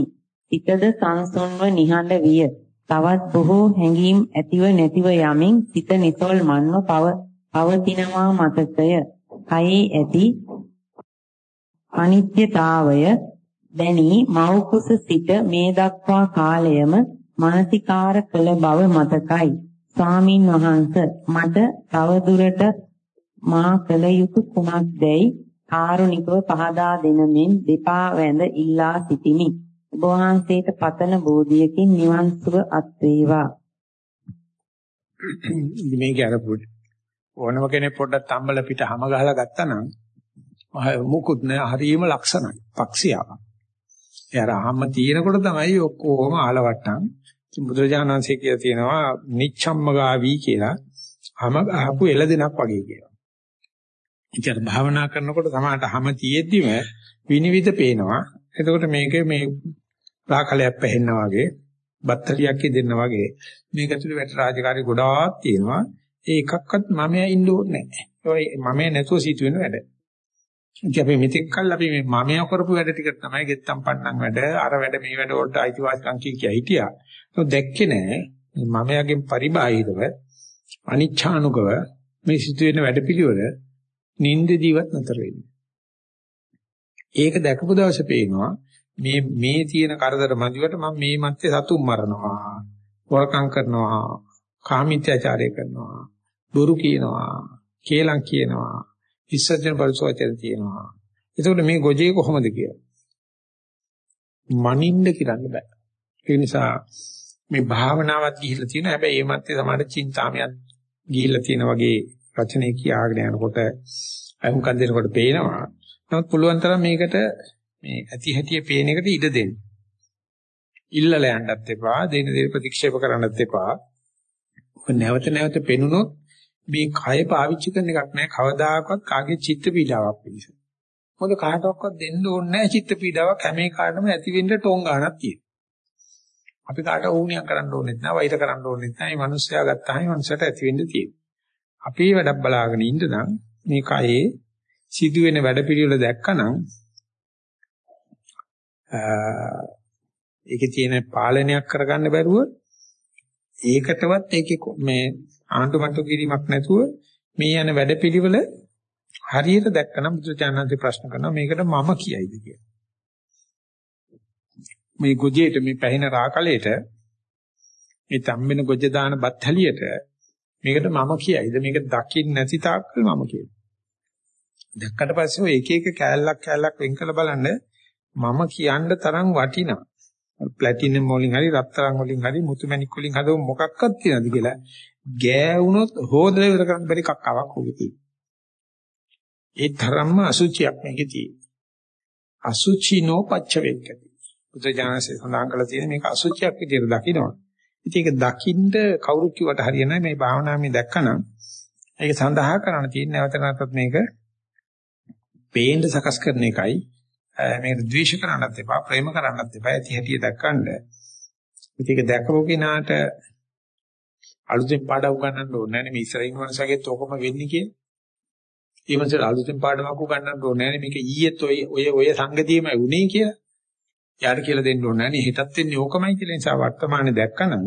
සිතද සංසුන්ව නිහඬ විය. තවත් බොහෝ හැඟීම් ඇතිව නැතිව යමින් සිත නිසල්මන්ව පව පවතිනවා මතකය. කයේ ඇති අනිත්‍යතාවය දැනි මෞකුස සිට මේ දක්වා කාලයම මානසිකාර කළ බව මතකයි. ස්වාමින් වහන්සේ මට තව දුරට මා කළ යුතු කුමක්දයි කාරුණිකව පහදා දෙනමින් දෙපා වැඳ ඉල්ලා සිටිමි. ඔබ වහන්සේට පතන බෝධියකින් නිවන් සුව අත් වේවා. මේක අර ඕනම කෙනෙක් පොඩ්ඩක් තම්බල පිට හැම ගහලා ගත්තා නම් මුකුත් නෑ හරියම ලක්ෂණයි පක්ෂියාවක්. ඒ අර හැම තියෙනකොට තමයි ඔක්කොම ආලවට්ටම්. බුදුරජාණන්සේ කියලා තියෙනවා නිච්ඡම්මගාවි කියලා හැම අහපු එළදෙනක් වගේ කියලා. ඉතින් භාවනා කරනකොට සමාහට හැම තියෙද්දිම විනිවිද පේනවා. එතකොට මේක මේ රාකලයක් පැහෙන්නා වගේ, බත්තලියක් දෙන්න වගේ මේක ඇතුලේ වැට රාජකාරී ගොඩාක් තියෙනවා. ඒ එකක්වත් මමයා ඉන්න ඕනේ නැහැ. ඒ මමයා නැතුව සිදුවෙන වැඩ. ඉතින් අපි මෙතෙක් කල් අපි මේ මමයා කරපු වැඩ ටික තමයි ගෙත්තම් පන්නම් වැඩ, අර වැඩ මේ වැඩ වලට අයිතිවාසිකම් කිය කිය හිටියා. ඒක දැක්කේ නෑ. මමයාගෙන් පරිබාහිරව අනිච්ඡානුකව මේ සිදුවෙන වැඩපිළිවෙල නින්දදීවත් නැතර වෙන්නේ. ඒක දැකපු දවසේ පේනවා මේ මේ තියෙන කරදර මදිවට මම මේ මැත්තේ සතුම් මරනවා. වරකම් කරනවා. කාමීත්‍යාචාරය කරනවා. බොරු කියනවා. කේලම් කියනවා. විසර්ජන පරිසෝචන තියෙනවා. එතකොට මේ ගොජේ කොහොමද කියලා? මනින්න කියන්න බෑ. ඒ නිසා මේ භාවනාවත් ගිහිල්ලා තියෙනවා. හැබැයි ඒ මැත්තේ සමහර චින්තාමයක් ගිහිල්ලා තියෙන වගේ රචනයේ කියාගෙන යනකොට අහුම්කන් දෙනකොට පේනවා. නමුත් පුළුවන් තරම් මේකට මේ ඇති හැටියේ පේන එකට ඉඩ දෙන්න. ඉල්ලලා යන්නත් එපා, දෙන දේ ප්‍රතික්ෂේප කරන්නත් එපා. ඔක නැවත නැවත පෙනුනොත් මේ කය පාවිච්චි කරන එකක් නෑ කවදාකවත් කාගේ චිත්ත පීඩාවක් පිළිස. මොකද කාටවත් දෙන්න ඕනේ නෑ චිත්ත පීඩාවක් හැම එකකටම ඇති වෙන්න ටෝන් ගන්නක් තියෙනවා. අපි කාට ඕනියක් කරන්න ඕනෙත් නෑ වෛර කරන්න ඕනෙත් නෑ මේ මිනිස්සයා ගත්තාම මිනිස්සට ඇති වෙන්න තියෙනවා. අපි වැඩක් බලාගෙන ඉන්න නම් මේ කයේ සිදුවෙන වැඩපිළිවෙල දැක්කනම් ඒකේ තියෙන පාලනයක් කරගන්න බැරුව ඒකටවත් ඒකේ මේ ආණ්ඩුමට්ටු කිරීමක් නැතුව මේ යන වැඩපිළිවෙල හරියට දැක්කනම් බුදුචානන්සේ ප්‍රශ්න කරනවා මේකට මම කියයිද කියලා. මේ ගොජේට මේ පැහින රාකලයට මේ තම්බෙන ගොජ දාන බත් හැලියට මේකට මම කියයිද මේක දකින්න නැති තාක්කල් මම කියනවා. දැක්කට පස්සේ ඔය එක එක කෑල්ලක් කෑල්ලක් වෙන් කරලා බලන්න මම කියන්න තරම් වටිනා ප්ලැටිනම් වලින් හරි රත්තරන් වලින් හරි මුතුමැණික් වලින් හදව මොකක්වත් තියනද කියලා ගෑවුනොත් හොදලා ඉවර කරන්න බැරි කක්කාවක් ඔගේ තියෙනවා. ඒ තරම්ම අසුචියක් මේකේ තියෙනවා. අසුචිනෝ පච්ච වේක්කති. බුදුජානසේ සඳහන් කළ තියෙන මේක අසුචියක් විදිහට දකිනවා. ඉතින් ඒක දකින්න කවුරු කිව්වට හරියන්නේ මේ භාවනාවේ දැක්කනම් ඒක සඳහා කරන්න තියෙන නැවත නැවතත් මේක පේන්න සකස් කරන එකයි මේක ද්වේෂ කරන්නත් එපා ප්‍රේම කරන්නත් එපා ඇති හැටි දැක්කන්න. ඉතින් ඒක දැකපු කෙනාට අලුතෙන් පාඩම් උගන්නන්න ඕනේ නැහැ නේ මේ ඉස්සරින් වන්සගේ තෝකම වෙන්නේ කියලා. ඒ වන්සට අලුතෙන් පාඩමක් උගන්නන්න ඕනේ නැහැ මේක ඊයේත් ඔය ඔය ඔය සංගතියමයි උනේ කියලා. යාට කියලා දෙන්න ඕනේ නැහැ නේ හෙටත් වෙන්නේ ඕකමයි කියලා නිසා වර්තමානයේ දැක්කනම්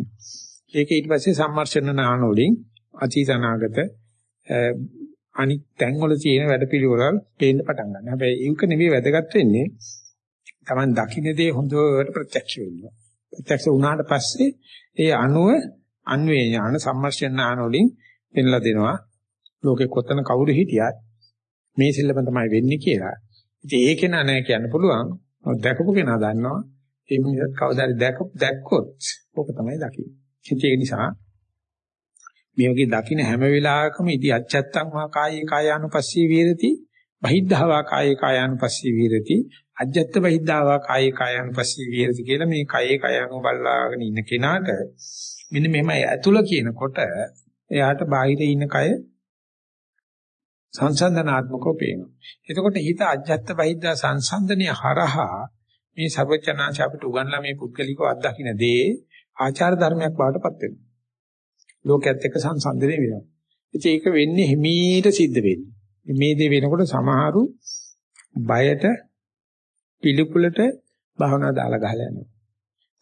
ඒක ඊට පස්සේ සම්මර්ෂණ නාන වලින් අතීත අනාගත අනිත් තැන්වල තියෙන වැඩපිළිවෙල පේන්න පටන් ගන්නවා. හැබැයි ඒක නෙවෙයි වැදගත් වෙන්නේ. Taman දකින්න දේ හොඳට ප්‍රත්‍යක්ෂ වෙනවා. ප්‍රත්‍යක්ෂ වුණාට පස්සේ ඒ අණුව අන්වේ ඥාන සම්මර්ෂණ ඥාන වලින් පෙන්ලා දෙනවා. ලෝකේ කොතන කවුරු හිටියත් මේ සිල්ලම තමයි වෙන්නේ කියලා. ඉතින් ඒක නෑ කියන්න පුළුවන්. දැකපු කෙනා දන්නවා. ඒ මිනිහත් කවදාද දැක දැක්කොත් ඕක තමයි දකින්නේ. ඒක නිසා මේ වගේ දකින්න හැම වෙලාවකම ඉදි අච්චත්තං වා කායේ කායානුපස්සී විහෙරති බහිද්ධාවා කායේ කායානුපස්සී විහෙරති අජ්ජත් බහිද්ධාවා කායේ කායානුපස්සී විහෙරති කියලා මේ කායේ කායano බල්ලාගෙන ඉන්න කෙනාට මෙන්න මෙහෙමයි ඇතුළ කියනකොට එයාට බාහිර ඉන්න කය සංසන්දනාත්මකව පේනවා. එතකොට හිත අජ්ජත් බහිද්ධා සංසන්දනය හරහා මේ සර්වචනාංශ අපිට උගන්ලා මේ පුද්ගලිකව අත්දකින්න දේ ආචාර ධර්මයක් බවට පත් වෙනවා. ලෝකයේත් එක්ක සංසන්දනය වෙනවා. ඉතින් ඒක වෙන්නේ හිමීට සිද්ධ වෙන්නේ. මේ දේ වෙනකොට සමහරු බයට පිළිකුලට භවනා දාලා ගහලා යනවා.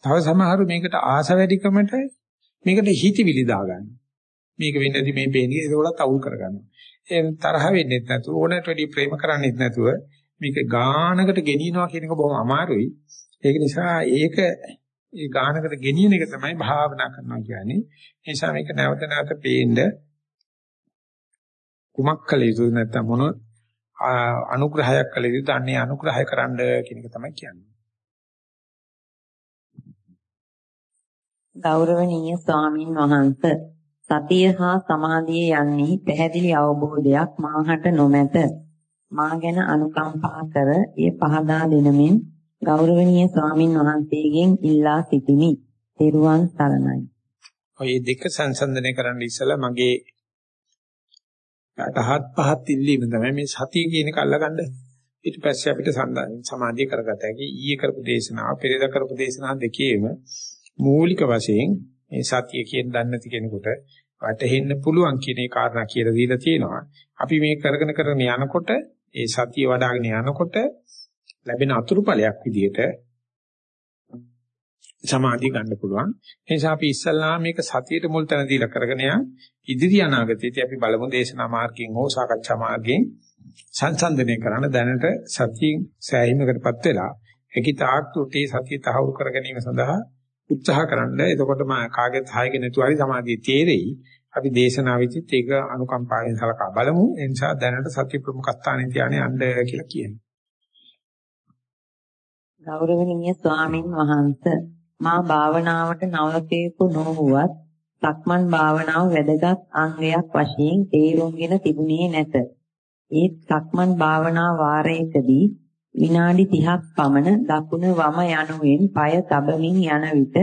තව සමහරු මේකට ආස වැඩිකමට මේකට හිතවිලි දාගන්නවා. මේක වෙන්නේදී මේ පේන්නේ ඒකවලත් අවුල් කරගන්නවා. ඒ තරහ වෙන්නේ නැතුව ඕනට වැඩි ප්‍රේම කරන්නේ නැතුව මේක ගානකට ගෙනියනවා කියන එක බොහොම අමාරුයි. ඒක නිසා ඒක ඒ ගානකට ගෙනියන එක තමයි භාවනා කරනවා කියන්නේ. ඒ නිසා මේක නැවත නැවත පේන්න කුමක් කළ යුතුද නැත්නම් මොන අනුග්‍රහයක් කළ යුතුද අන්නේ අනුග්‍රහය කරන්න කියන එක තමයි කියන්නේ. ගෞරවනීය ස්වාමින් වහන්සේ සතිය හා සමාධිය යන්නේ පැහැදිලි අවබෝධයක් මාහට නොමැත. මා ගැන අනුකම්පා කර ඒ පහදා දෙනමින් ගෞරවනීය ස්වාමින් වහන්සේගෙන් ඉල්ලා සිටිමි. ත්වන් සරණයි. ඔය දෙක සංසන්දනය කරන්න ඉස්සලා මගේ යටහත් පහත් ඉල්ලීම තමයි මේ සතිය කියන එක අල්ලගන්න. ඊට පස්සේ අපිට සමාධිය කරගත හැකි. ඊයේ කරපු දේශනාව, පෙරේද කරපු දේශනාව දෙකේම මූලික වශයෙන් මේ සතිය කියන දන්නේ නැති කෙනෙකුට වැටහෙන්න පුළුවන් කියන ඒ කාරණා කියලා දීලා තියෙනවා. අපි මේ කරගෙන කරගෙන යනකොට ඒ සතිය වඩ아가ගෙන යනකොට ලැබෙන අතුරුඵලයක් විදිහට සමාධිය ගන්න පුළුවන්. ඒ නිසා අපි ඉස්සල්ලා මේක සතියට මුල් තැන දීලා කරගෙන යන ඉදිරි අනාගතයේදී අපි බලමු දේශනා මාර්ගයෙන් හෝ සාකච්ඡා මාර්ගයෙන් සංසන්දනය කරන දැනට සතියෙන් සෑහීමකටපත් වෙලා ඒකිතාක් තුටි සතිය තහවුරු කර ගැනීම සඳහා උත්සාහ කරන්න. එතකොට මම කාගෙත් සහායක නැතුව හරි සමාධිය තේරෙයි. අපි දේශනාවෙදිත් ඒක අනුකම්පාවෙන් සලකා බලමු. ඒ නිසා දැනට සත්‍ය ප්‍රමුඛ ස්ථානයේ තියානේ යන්න කියලා කියනවා. ගෞරවනීය ස්වාමින් වහන්සේ මා භාවනාවට නවකේකු නොවුවත් සක්මන් භාවනාව වැදගත් අංගයක් වශයෙන් තේරුම්ගෙන තිබුණේ නැත. ඒත් සක්මන් භාවනා වාරයකදී විනාඩි 30ක් පමණ දකුණ වම යනුවෙන් পায় තබමින් යන විට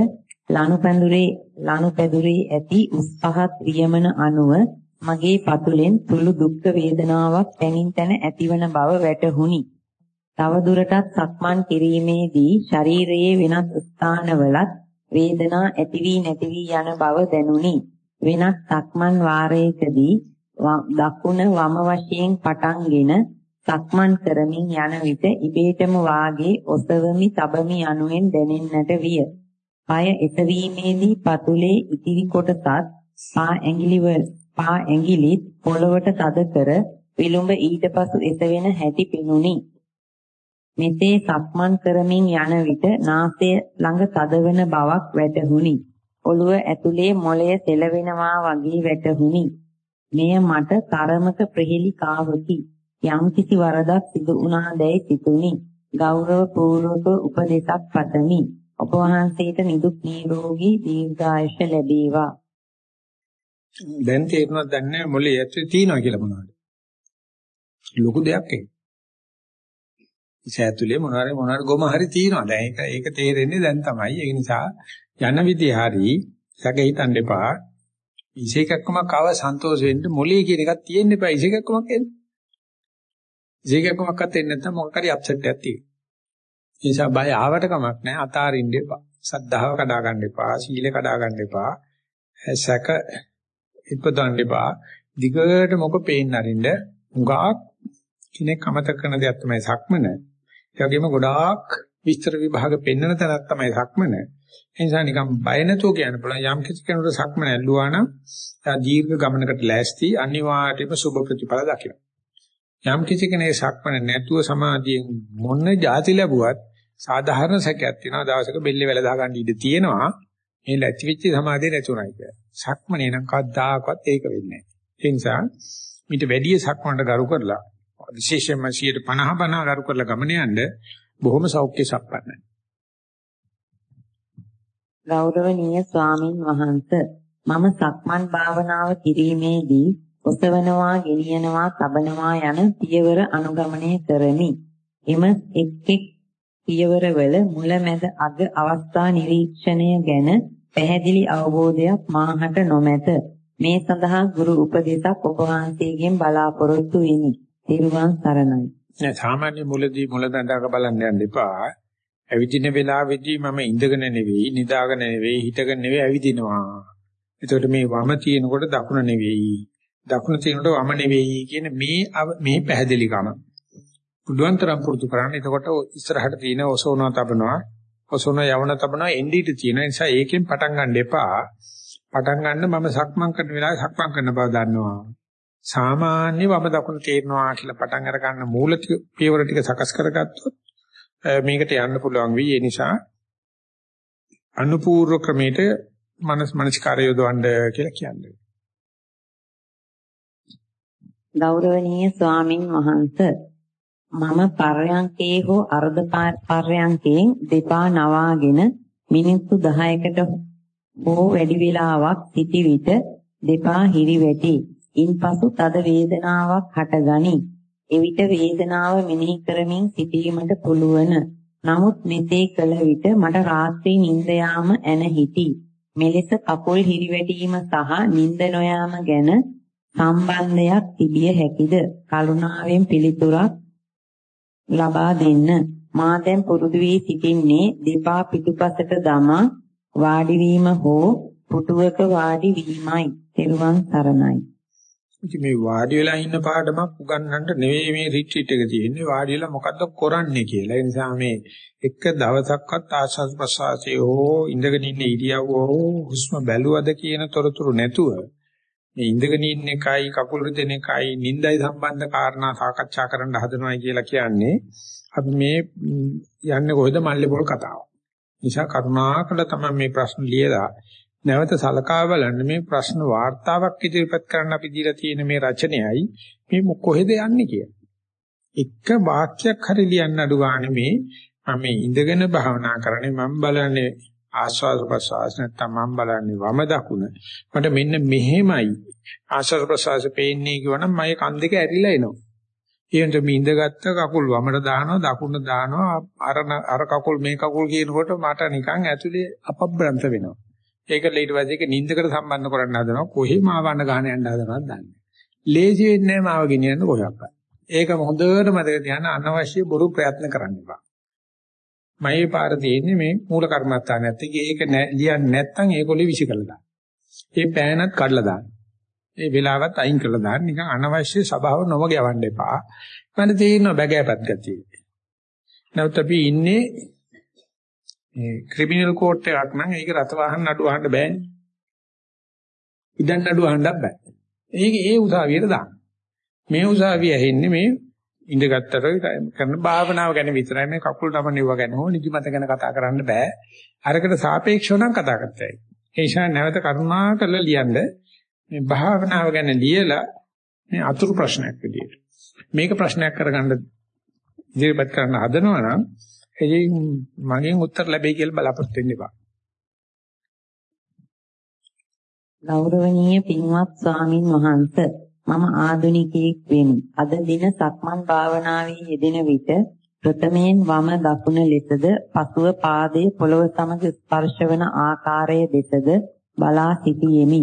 ලනුපැදුරේ ලනුපැදුරේ ඇති උස් පහත් වියමන අණුව මගේ පතුලෙන් තුළු දුක් වේදනාවක් තනින් තන ඇතිවන බව වැටහුණි. තව දුරටත් සක්මන් කිරීමේදී ශරීරයේ වෙනත් ස්ථානවලත් වේදනා ඇති වී නැති වී යන බව දැනුනි. වෙනත් සක්මන් වාරයකදී දකුණ වම වශයෙන් පටන්ගෙන සක්මන් කරමින් යන විට ඉබේටම වාගේ ඔසවමි තබමි යනුවෙන් දැනෙන්නට විය. পায় එසවීමේදී පතුලේ ඉතිරි කොටසත් පා ඇඟිලි පා ඇඟිලිත් පොළවට තද කර විලුඹ ඊට පසු එසවෙන හැටි පිනුනි. මෙසේ සක්මන් කරමින් යන විට නාසය ළඟ තදවන බවක් වැටහුණි. ඔළුව ඇතුලේ මොළය සෙලවෙනවා වගේ වැටහුණි. මෙය මට තරමක ප්‍රහෙලිකාවකි. යම් කිසි වරදක් සිදු වුණාදැයි සිතුනි. ගෞරව පූර්වක උපදේශක් පතමි. ඔබ වහන්සේට නිදුක් නිරෝගී දීර්ඝායුෂ ලැබේවා. දැන් තේරුණාද දන්නේ මොලේ ඇතුලේ තියනවා කියලා මොනවද? ලොකු දෙයක් ඒක. ඉසෑතුලේ මොනවාරි මොනවාරි ගොම හරි තියනවා. දැන් ඒක ඒක තේරෙන්නේ දැන් තමයි. ඒ නිසා යන විදිය හරි සැක හිතන්න එපා. ඉසේකක්කමක් ආව සන්තෝෂ වෙන්න මොලේ කියන එකක් තියෙන්න එපා. ඉසේකක්කමක් එන්නේ. ඉසේකක්කමක්වත් එන්නේ නැත්නම් මොකක් හරි අප්සෙට් එකක් තියෙනවා. ඒ නිසා බය ආවට කමක් නැහැ. අතාරින්න එපා. සද්ධාව කඩා ගන්න එපා. සීල කඩා ගන්න එපා. සැක ඉපදවන්න එපා. දිගට මොක පේන්න අරින්න. උගාක් කෙනෙක් අමතක කරන දෙයක් තමයි සක්මන. ඒ වගේම ගොඩාක් විස්තර විභාග පෙන්වන තැනක් තමයි සක්මන. ඒ නිසා නිකන් බය නැතුව කියන්න පුළුවන් යම් කිසි කෙනෙකුට සක්මන ඇල්ලුවා නම් එයා දීර්ඝ ගමනකට ලෑස්ති අනිවාර්යයෙන්ම සුබ ප්‍රතිඵල දකිනවා. යම් කිසි කෙනෙක් සක්මන නැතුව සමාධියෙන් මොන જાති ලැබුවත් සාධාරණ සැකයක් තියෙනවා දවසක බෙල්ලේ වැල දා ගන්න ඉඩ තියෙනවා. මේ ලැබිච්ච සමාධිය නැතුණයි කියලා. සක්මනේ නම් කවදාකවත් ඒක වෙන්නේ නැහැ. ඒ නිසා මිට වැඩි සක්මනට ගරු කරලා විශේෂයෙන්ම 150 50 කරු කරලා ගමන යන්න බොහොම සෞඛ්‍ය සම්පන්නයි. ගෞරවනීය ස්වාමින් වහන්සේ මම සක්මන් භාවනාව කිරීමේදී ඔසවනවා, ගෙනියනවා, තබනවා යන පියවර අනුගමනය කරමි. එම එක් එක් පියවරවල මුලැමැද අග අවස්ථා නිරීක්ෂණය ගැන පැහැදිලි අවබෝධයක් මාහට නොමැත. මේ සඳහා ගුරු උපදේශක් ඔබ වහන්සේගෙන් බලාපොරොත්තු වෙමි. තිරුවන් සරණයි. නෑ සාමාන්‍ය මුලදී මුල දඬාක බලන්න යන්න එපා. ඇවිදින වෙලාවේදී මම ඉඳගෙන නෙවෙයි, නිදාගෙන නෙවෙයි, හිටගෙන නෙවෙයි ඇවිදිනවා. එතකොට මේ වම තියෙනකොට දකුණ නෙවෙයි. දකුණ තියෙනකොට වම නෙවෙයි කියන මේ මේ පැහැදිලිකම. පුළුවන් තරම් පුරුදු කරන්න. එතකොට ඉස්සරහට තියෙන ඔසෝනවා තබනවා, ඔසෝන යවන තබනවා එන්ඩීට තියෙන නිසා ඒකෙන් පටන් ගන්න එපා. පටන් ගන්න මම සක්මන් කරන වෙලාවේ සක්මන් කරන බව දන්නවා. සාමාන්‍ය වම දකුණ තේරෙනවා කියලා පටන් අර ගන්න මූල පියවර ටික සකස් කරගත්තොත් මේකට යන්න පුළුවන් වෙයි. ඒ නිසා අනුපූර්ව ක්‍රමයට මනස් මනස්කාරය යොදවන්න කියලා කියන්නේ. ගෞරවනීය ස්වාමින් වහන්සේ මම පර්යංකේ හෝ අර්ධ පර්යංකයෙන් දෙපා නවාගෙන මිනිත්තු 10කට හෝ වැඩි වේලාවක් සිටි විට දෙපා හිරිවැටි ඉන්පසු තද වේදනාවක් හටගනී. එවිට වේදනාව මෙනෙහි කරමින් සිටීමට පුළුවන්. නමුත් මෙසේ කළ විට මට රාත්‍රී නිින්ද යාම ඇන හිටි. මෙලෙස කකුල් හිරිවැටීම සහ නිින්ද නොයාම ගැන සම්බන්ධයක් තිබිය හැකිද? කරුණාවෙන් පිළිතුරක් ලබා දෙන්න. මා දැන් පුරුදු වී සිටින්නේ දෙපා පිටුපසට දමා වාඩි වීම හෝ පුටුවක වාඩි වීමයි. තෙරුවන් සරණයි. ඉතින් මේ වාඩි වෙලා ඉන්න පාඩමක් උගන්වන්නට නෙවෙයි මේ රිට්‍රීට් එක තියෙන්නේ වාඩි වෙලා මොකද්ද කරන්නේ කියලා. ඒ නිසා මේ එක දවසක්වත් ආශාස ප්‍රසආසයේ හෝ ඉඳගෙන ඉන්න ඉරියව්ව හෝ හුස්ම බැලුවද කියන තොරතුරු නැතුව මේ ඉඳගෙන ඉන්න එකයි කකුල් රිදෙන එකයි නිින්දයි සම්බන්ධ කාරණා සාකච්ඡා කරන්න හදනවයි කියලා කියන්නේ අපි මේ යන්නේ කොහෙද මල්ලේ පොල් කතාව. නිසා කරුණාකර තමයි මේ ප්‍රශ්න ලියලා නැවත සලකා බලන්න මේ ප්‍රශ්න වාර්තාවක් ඉදිරිපත් කරන්න අපි දීලා තියෙන මේ රචනයයි මේ කොහෙද යන්නේ කියලා. එක වාක්‍යයක් හරි ලියන්න අඩු ගන්න මේ මම ඉඳගෙන භාවනා කරන්නේ මම බලන්නේ ආස්වාද ප්‍රසවාස නැත්තම් මම බලන්නේ වම දකුණ. මට මෙන්න මෙහෙමයි. ආස්වාද ප්‍රසවාස පේන්නේ කියවනම් මගේ කන් දෙක ඇරිලා එනවා. ඊයෙන්ද මේ ඉඳගත්ත කකුල් වමට දානවා දකුණ දානවා. අර අර කකුල් මේ කකුල් කියනකොට මට නිකන් ඇතුලේ අපබ්‍රන්ත වෙනවා. ඒකට ඊට පස්සේ ඒක නිින්දකට සම්බන්ධ කරන්න හදනවා. කොහේ මාවන්න ගහන යන්න හදනවද දන්නේ ලේසි වෙන්නේ නැහැ මාව ගෙනියන්න කොහොක්වත්. ඒක හොඳට මතක තියාගන්න අනවශ්‍ය බොරු ප්‍රයත්න කරන්න එපා. මගේ පාර තියෙන්නේ මේ මූල කර්මස්ථානයත් එක්ක ඒක ලියන්නේ නැත්නම් ඒකොලේ විසි කළා දාන්න. ඒ පෑනත් කඩලා දාන්න. ඒ වෙලාවත් අයින් කරලා දාන්න නිකන් අනවශ්‍ය සබාව නොමග යවන්න එපා. මම තේරෙනවා බගෑපත් ගතිය. නැවත අපි ඉන්නේ මේ ක්‍රිමිනල් කෝට් එකක් නම් ඒක රත වාහන නඩු අහන්න බෑනේ. ඉදන් නඩු අහන්නත් බෑ. ඒක ඒ උසාවියට දාන්න. මේ උසාවිය ඇහෙන්නේ මේ ඉඳගත්තට කරන භාවනාව ගැන විතරයි මේ කකුල් නමනව ගැන හෝ නිදිමත ගැන කතා කරන්න බෑ. අරකට සාපේක්ෂව නම් කතා කරතයි. ඒ නිසා නැවත කරුණා කරලා ලියන්න මේ භාවනාව ගැන ලියලා මේ අතුරු ප්‍රශ්නයක් විදියට. මේක ප්‍රශ්නයක් කරගන්න ඉදිරිපත් කරන්න හදනවා නම් එයින් මගෙන් උත්තර ලැබෙයි කියලා බලාපොරොත්තු වෙන්න එපා. ගෞරවනීය පින්වත් ස්වාමින් වහන්සේ මම ආදුනිකයෙක් වෙමි. අද දින සක්මන් භාවනාවේ යෙදෙන විට ප්‍රථමයෙන් වම දකුණ ලෙසද පසුව පාදයේ පොළව සමග ස්පර්ශවන ආකාරය දෙසද බලා සිටියෙමි.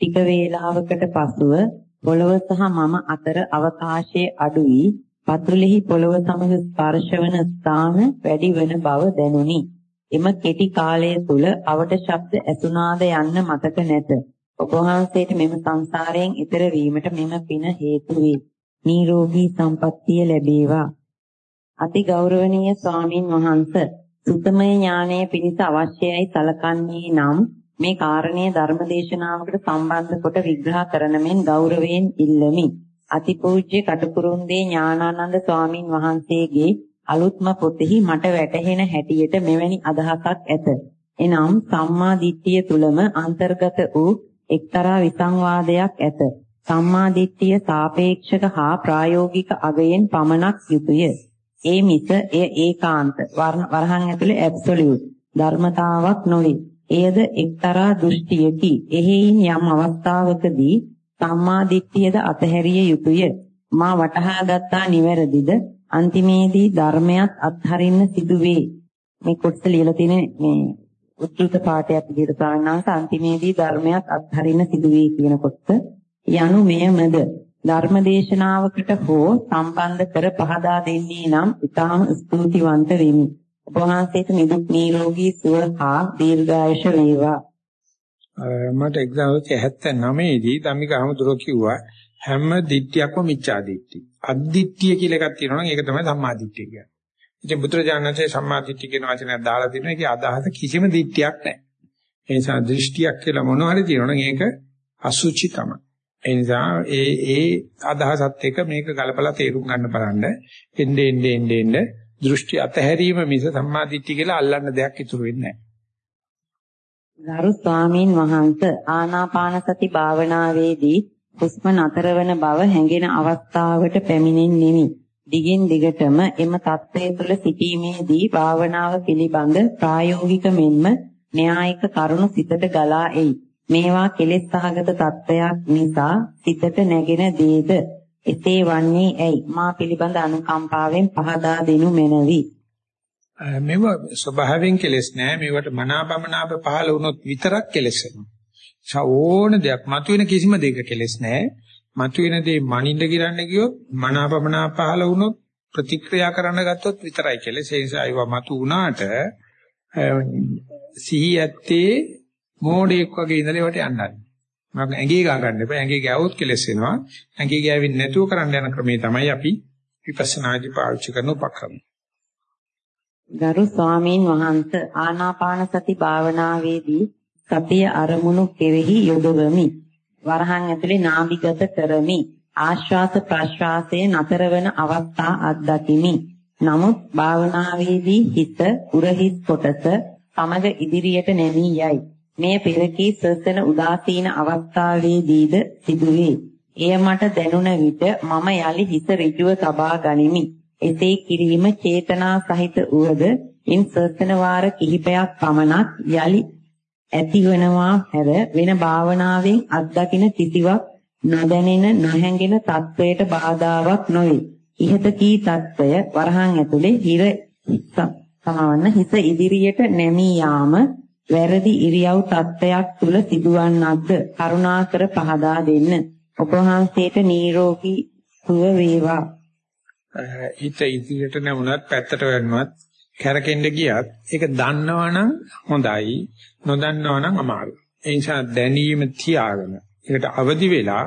ටික වේලාවකට පසුව පොළව සහ මම අතර අවකාශයේ අඩු වී පතුලෙහි පොළව සමග ස්පර්ශවන ස්ථාන වැඩි වන බව දැනුනි. එම කෙටි කාලය තුල අවට ශබ්ද ඇසුණාද යන්න මතක නැත. ඔබ වහන්සේට මෙම සංසාරයෙන් ඈතර වීමට මෙම පින හේතු වේ. නිරෝගී සම්පන්නිය ලැබේවා. අති ගෞරවනීය ස්වාමින් වහන්සේ සුතමය ඥානය පිණිස අවශ්‍යයි සලකන්නේ නම් මේ කාරණය ධර්මදේශනාවකට සම්බන්ධ කොට විග්‍රහ කරන මෙන් ගෞරවයෙන් ඉල්ලමි. අතිපූජ්‍ය කටුකුරුන්දේ ඥානානන්ද ස්වාමින් වහන්සේගේ අලුත්ම පොතෙහි මට වැටහෙන හැටියට මෙවැනි අදහසක් ඇත. එනම් සම්මා දිට්ඨිය තුලම අන්තර්ගත වූ එක්තරා විසංවාදයක් ඇත. සම්මා දිට්ඨිය සාපේක්ෂක හා ප්‍රායෝගික අගයෙන් පමණක් යුතුය. ඒ මිස එය ඒකාන්ත වරහන් ඇතුලේ ඇබ්සොලියුට් ධර්මතාවක් නොවේ. එයද එක්තරා දෘෂ්ටියකි. එහෙයින් යම් අවස්ථාවකදී සම්මා දිට්ඨියද අතහැරිය යුතුය. මා වටහා ගත්තා නිවැරදිද? අන්තිමේදී ධර්මයක් අත්හරින්න සිදුවේ. මේ කොටස ලියලා තියෙන මේ උද්දෘත පාඨයක් විදිහට සාමාන්‍යස අන්තිමේදී ධර්මයක් අත්හරින්න සිදුවේ කියන කොට යනු මෙයමද ධර්මදේශනාවකට හෝ සම්බන්ධ කර පහදා දෙන්නේ නම් ඊටාම ස්තුතිවන්ත වෙමි. ඔබ වහන්සේට නිදුක් නිරෝගී සුව හා දීර්ඝායුෂ වේවා. මට එක්සාම් එකේ 79 දී ධම්මික අහමුදුරෝ කිව්වා හැම දිට්ඨියක්ම මිච්ඡා දිට්ඨි. අද්දිට්ඨිය කියලා එකක් තියෙනවා නම් ඒක තමයි සම්මා දිට්ඨිය කියන්නේ. ඉතින් බුදුරජාණන්සේ සම්මා දිට්ඨිය කියන වචනයක් දාලා තිනවා ඒකේ අදහස කිසිම දිට්ඨියක් නැහැ. ඒ නිසා දෘෂ්ටියක් කියලා මොනවා හරි තියෙනවා නම් ඒක අසුචි තමයි. ඒ නිසා ඒ ඒ අදහසත් එක්ක මේක ගලපලා තේරුම් ගන්න බලන්න. එන්නේ එන්නේ එන්නේ එන්නේ දෘෂ්ටි අතහැරීම මිස සම්මා දිට්ඨිය කියලා අල්ලන්න දෙයක් ඉතුරු වෙන්නේ නැහැ. ගරු ස්වාමීන් වහන්සේ ආනාපාන සති භාවනාවේදී හුස්ම නතර වන බව හැඟෙන අවස්ථාවට පැමිණෙන්නේ දිගින් දිගටම එම தත්ත්වය තුළ සිටීමේදී භාවනාව පිළිබඳ ප්‍රායෝගික මෙන්ම න්‍යායික කරුණු සිතට ගලා එයි. මේවා කෙලෙස් සහගත தත්ත්වයක් නිසා සිතට නැගෙන දේද එසේ වන්නේ ඇයි? මා පිළිබඳ අනුකම්පාවෙන් පහදා දෙනු මැනවි. මේව ස්වභාවයෙන් කෙලෙස් නෑ. මේවට මනාපමනාප පහළ වුණොත් විතරක් කෙලෙස් වෙනවා. ඕන දෙයක් මතුවෙන කිසිම දෙයක කෙලෙස් නෑ. මතුවෙන දේ මනින්න ගිරන්න ගියොත් මනාපමනා පහළ වුණොත් ප්‍රතික්‍රියා කරන්න ගත්තොත් විතරයි කියලා. ඒ නිසා ඒවා මතු වුණාට සිහි ඇත්තේ මෝඩෙක් වගේ ඉඳලා ඒවට යන්නයි. මම ඇඟේ ගා ගන්න එපා. ඇඟේ ගෑවොත් කෙලස් වෙනවා. ඇඟේ ගෑවෙන්නේ නැතුව කරන්න යන ක්‍රමේ තමයි අපි විපස්සනාදි පාවිච්චි කරන උපක්‍රම. ගරු ස්වාමීන් වහන්ස ආනාපාන සති භාවනාවේදී සතිය අරමුණු කෙරෙහි යොදවමි. වරහන් ඇතුලේ නාභිගත කරමි. ආශ්වාස ප්‍රශ්වාසයේ නතර වන අවස්ථා අත්දකිමි. නමුත් භාවනාවේදී හිත උරහිස් කොටස සමග ඉදිරියට නැමී යයි. මේ පෙරකී සසන උදාසීන අවස්ථාවේදීද සිදුවේ. එය මට දැනුණ විට මම යලි හිස ඍජුව තබා ගනිමි. එසේ කිරීම චේතනා සහිත උවද ඉන් සසන වාර කිහිපයක් පමණක් යලි ඇතිවනවා හැර වෙන භාවනාවෙන් අත්දකින කිසිවක් නොදැනෙන නොහැඟෙන තත්වයට බාධාවක් නොවේ. ඉහත කී தত্ত্বය වරහන් ඇතුලේ හිර සමවන්න හිත ඉදිරියට නැමී යාම වැරදි ඉරියව් தত্ত্বයක් තුල සිදුවන්නක්ද? කරුණාකර පහදා දෙන්න. ඔබ වහන්සේට නිරෝගී සුව වේවා. හිත ඉදිරියට නැමුණත් පැත්තට වෙන්නවත් කැරකෙන්න ගියත් ඒක දන්නවනම් හොඳයි නොදන්නවනම් අමාරුයි. ඒ නිසා දැනීම තියාගෙන ඒකට අවදි වෙලා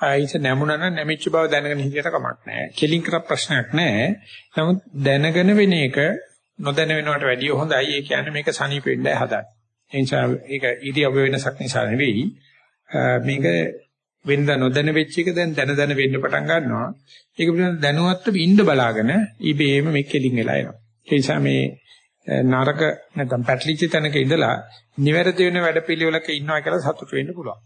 ආයිස නැමුණා නම් නැමිච්ච බව දැනගෙන හිටියට කමක් නැහැ. කෙලින් කර ප්‍රශ්නයක් නැහැ. නමුත් දැනගෙන වෙන එක නොදැන වෙනවට වැඩිය හොඳයි. ඒ කියන්නේ මේක සනීප වෙන්නයි හදන්නේ. ඒ නිසා ඒක ඉරියව්ව වෙනසක් නිසා නෙවෙයි. මේක වෙනද නොදැන වෙච්ච එක දැන් දැන දැන වෙන්න පටන් ගන්නවා. ඒක පිළිබඳව දැනුවත්ව ඉන්න බලාගෙන ඉබේම මේක කෙලින් වෙලා එනවා. ඒ නිසා මේ නරක නැත්නම් පැටලිච්ච තැනක ඉඳලා නිවැරදි වෙන වැඩපිළිවෙලක ඉන්නවා කියලා සතුටු වෙන්න පුළුවන්.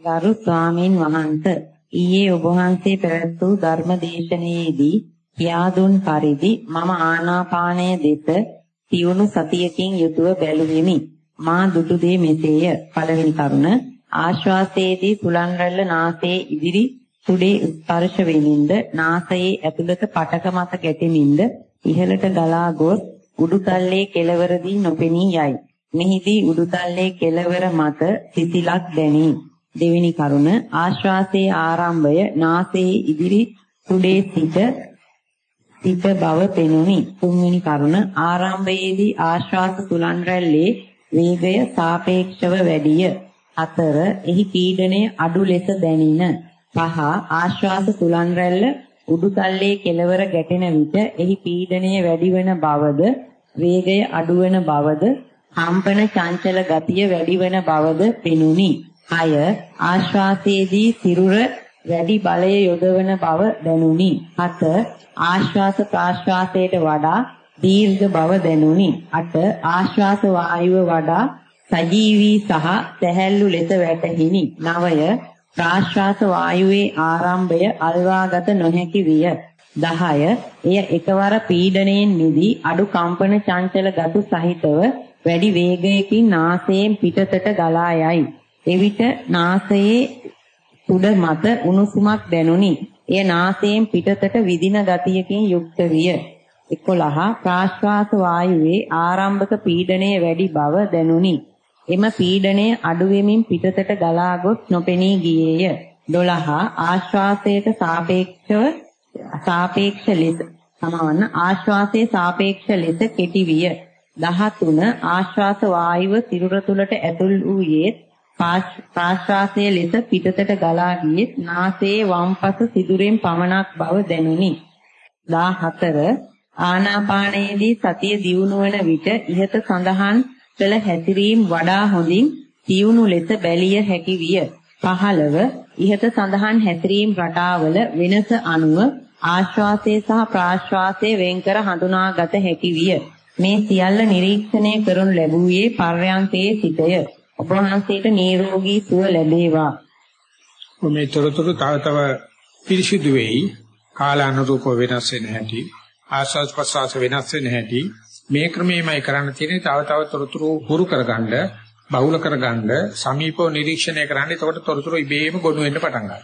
ගරු ස්වාමීන් වහන්සේ ඊයේ ඔබ වහන්සේ පැවැත් වූ ධර්ම දේශනාවේදී කියා දුන් පරිදි මම ආනාපානය දෙස තියුණු සතියකින් යුතුව බැලුවෙමි. මා දුටු දේ මෙසේය. පළවෙනි කරුණ ආශ්වාසයේදී සුලන් රැල්ල නාසයේ ඉදිරි තුඩේ ස්පර්ශ වෙමින්ද නාසයේ ඇතුළත පටක මත ගැටෙමින්ද ඉහළට ගලා ගොස් උඩුතල්ලේ කෙළවරදී නොපෙනී යයි. මෙහිදී උඩුතල්ලේ කෙළවර මත සිසිලක් දැනේ. දෙවෙනි කරුණ ආශ්වාසයේ ආරම්භය නාසයේ ඉදිරි තුඩේ සිට සිට බව පෙනුනි. තුන්වෙනි කරුණ ආරම්භයේදී ආශ්වාස සුලන් රැල්ලේ වේගය සාපේක්ෂව වැඩිය. හතර එහි පීඩනය අඩු ලෙස දැනින. පහ ආශ්වාස සුලන් රැල්ල උඩුතල්ලේ කෙළවර ගැටෙන විට එහි පීඩනය වැඩි වන බවද වේගය අඩු වන බවද කම්පන චංචල ගතිය වැඩි වන බවද පෙනුනි. 6 ආශ්වාසයේදී සිරුර වැඩි බලය යොදවන බව දැනුනි. 7 ආශ්වාස ප්‍රාශ්වාසයට වඩා දීර්ඝ බව දැනුනි. 8 ආශ්වාස වායුව වඩා සජීවී සහ සැහැල්ලු ලෙස වැටහිනි. 9 ප්‍රාශ්වාස වායුවේ ආරම්භය අල්වාගත නොහැකි විය. 10 එය එකවර පීඩණයෙන් මිදී අඩු කම්පන චංචල ගතු සහිතව වැඩි වේගයකින් නාසයෙන් පිටතට ගලා යයි. එවිට නාසයේ උඩ මත උණුසුමක් දැනුනි. එය නාසයෙන් පිටතට විදින ගතියකින් යුක්ත විය. 11 ප්‍රාශ්වාස වායුවේ ආරම්භක පීඩනය වැඩි බව දැනුනි. එම පීඩනය අඩු වෙමින් පිටතට ගලා ගොස් නොපෙනී ගියේය. 12 ආශ්වාසයට සාපේක්ෂව සාපේක්ෂ ලෙස සමවන්න ආශ්වාසයේ සාපේක්ෂ ලෙස කෙටි විය. 13 ආශ්වාස වායුව සිරුර තුළට ඇතුල් වූයේ ප්‍රාශ්වාසයේ ලෙස පිටතට ගලා ගියේ නාසයේ වම්පස සිදුරෙන් පමණක් බව දැනුනි. 14 ආනාපානයේදී සතිය දියුණු වන විට ඉහත සඳහන් කළ හැසිරීම් වඩා හොඳින් තියුණු ලෙස බැලිය හැකි විය. 15 ඉහත සඳහන් හැසිරීම් රටාවල වෙනස අනුව ආශ්වාසය සහ ප්‍රාශ්වාසය වෙන්කර හඳුනාගත හැකි විය. මේ සියල්ල නිරීක්ෂණය කරනු ලැබුවේ පර්යන්කයේ සිටය. ඔබ වහන්සේට නිරෝගී සුව ලැබේවා. මේ තොරතුරු තව තව පිරිසිදු වෙයි. කාලානුරූපව වෙනස් වෙන හැටි, ආස්වාද ප්‍රසවාස වෙනස් වෙන හැටි මේ ක්‍රමෙමයි කරන්න තියෙන්නේ. තව තව තොරතුරු හුරු කරගන්න, බහුල කරගන්න, සමීපව නිරීක්ෂණය කරන්න. එතකොට තොරතුරු ඉබේම ගොනු වෙන්න පටන් ගන්නවා.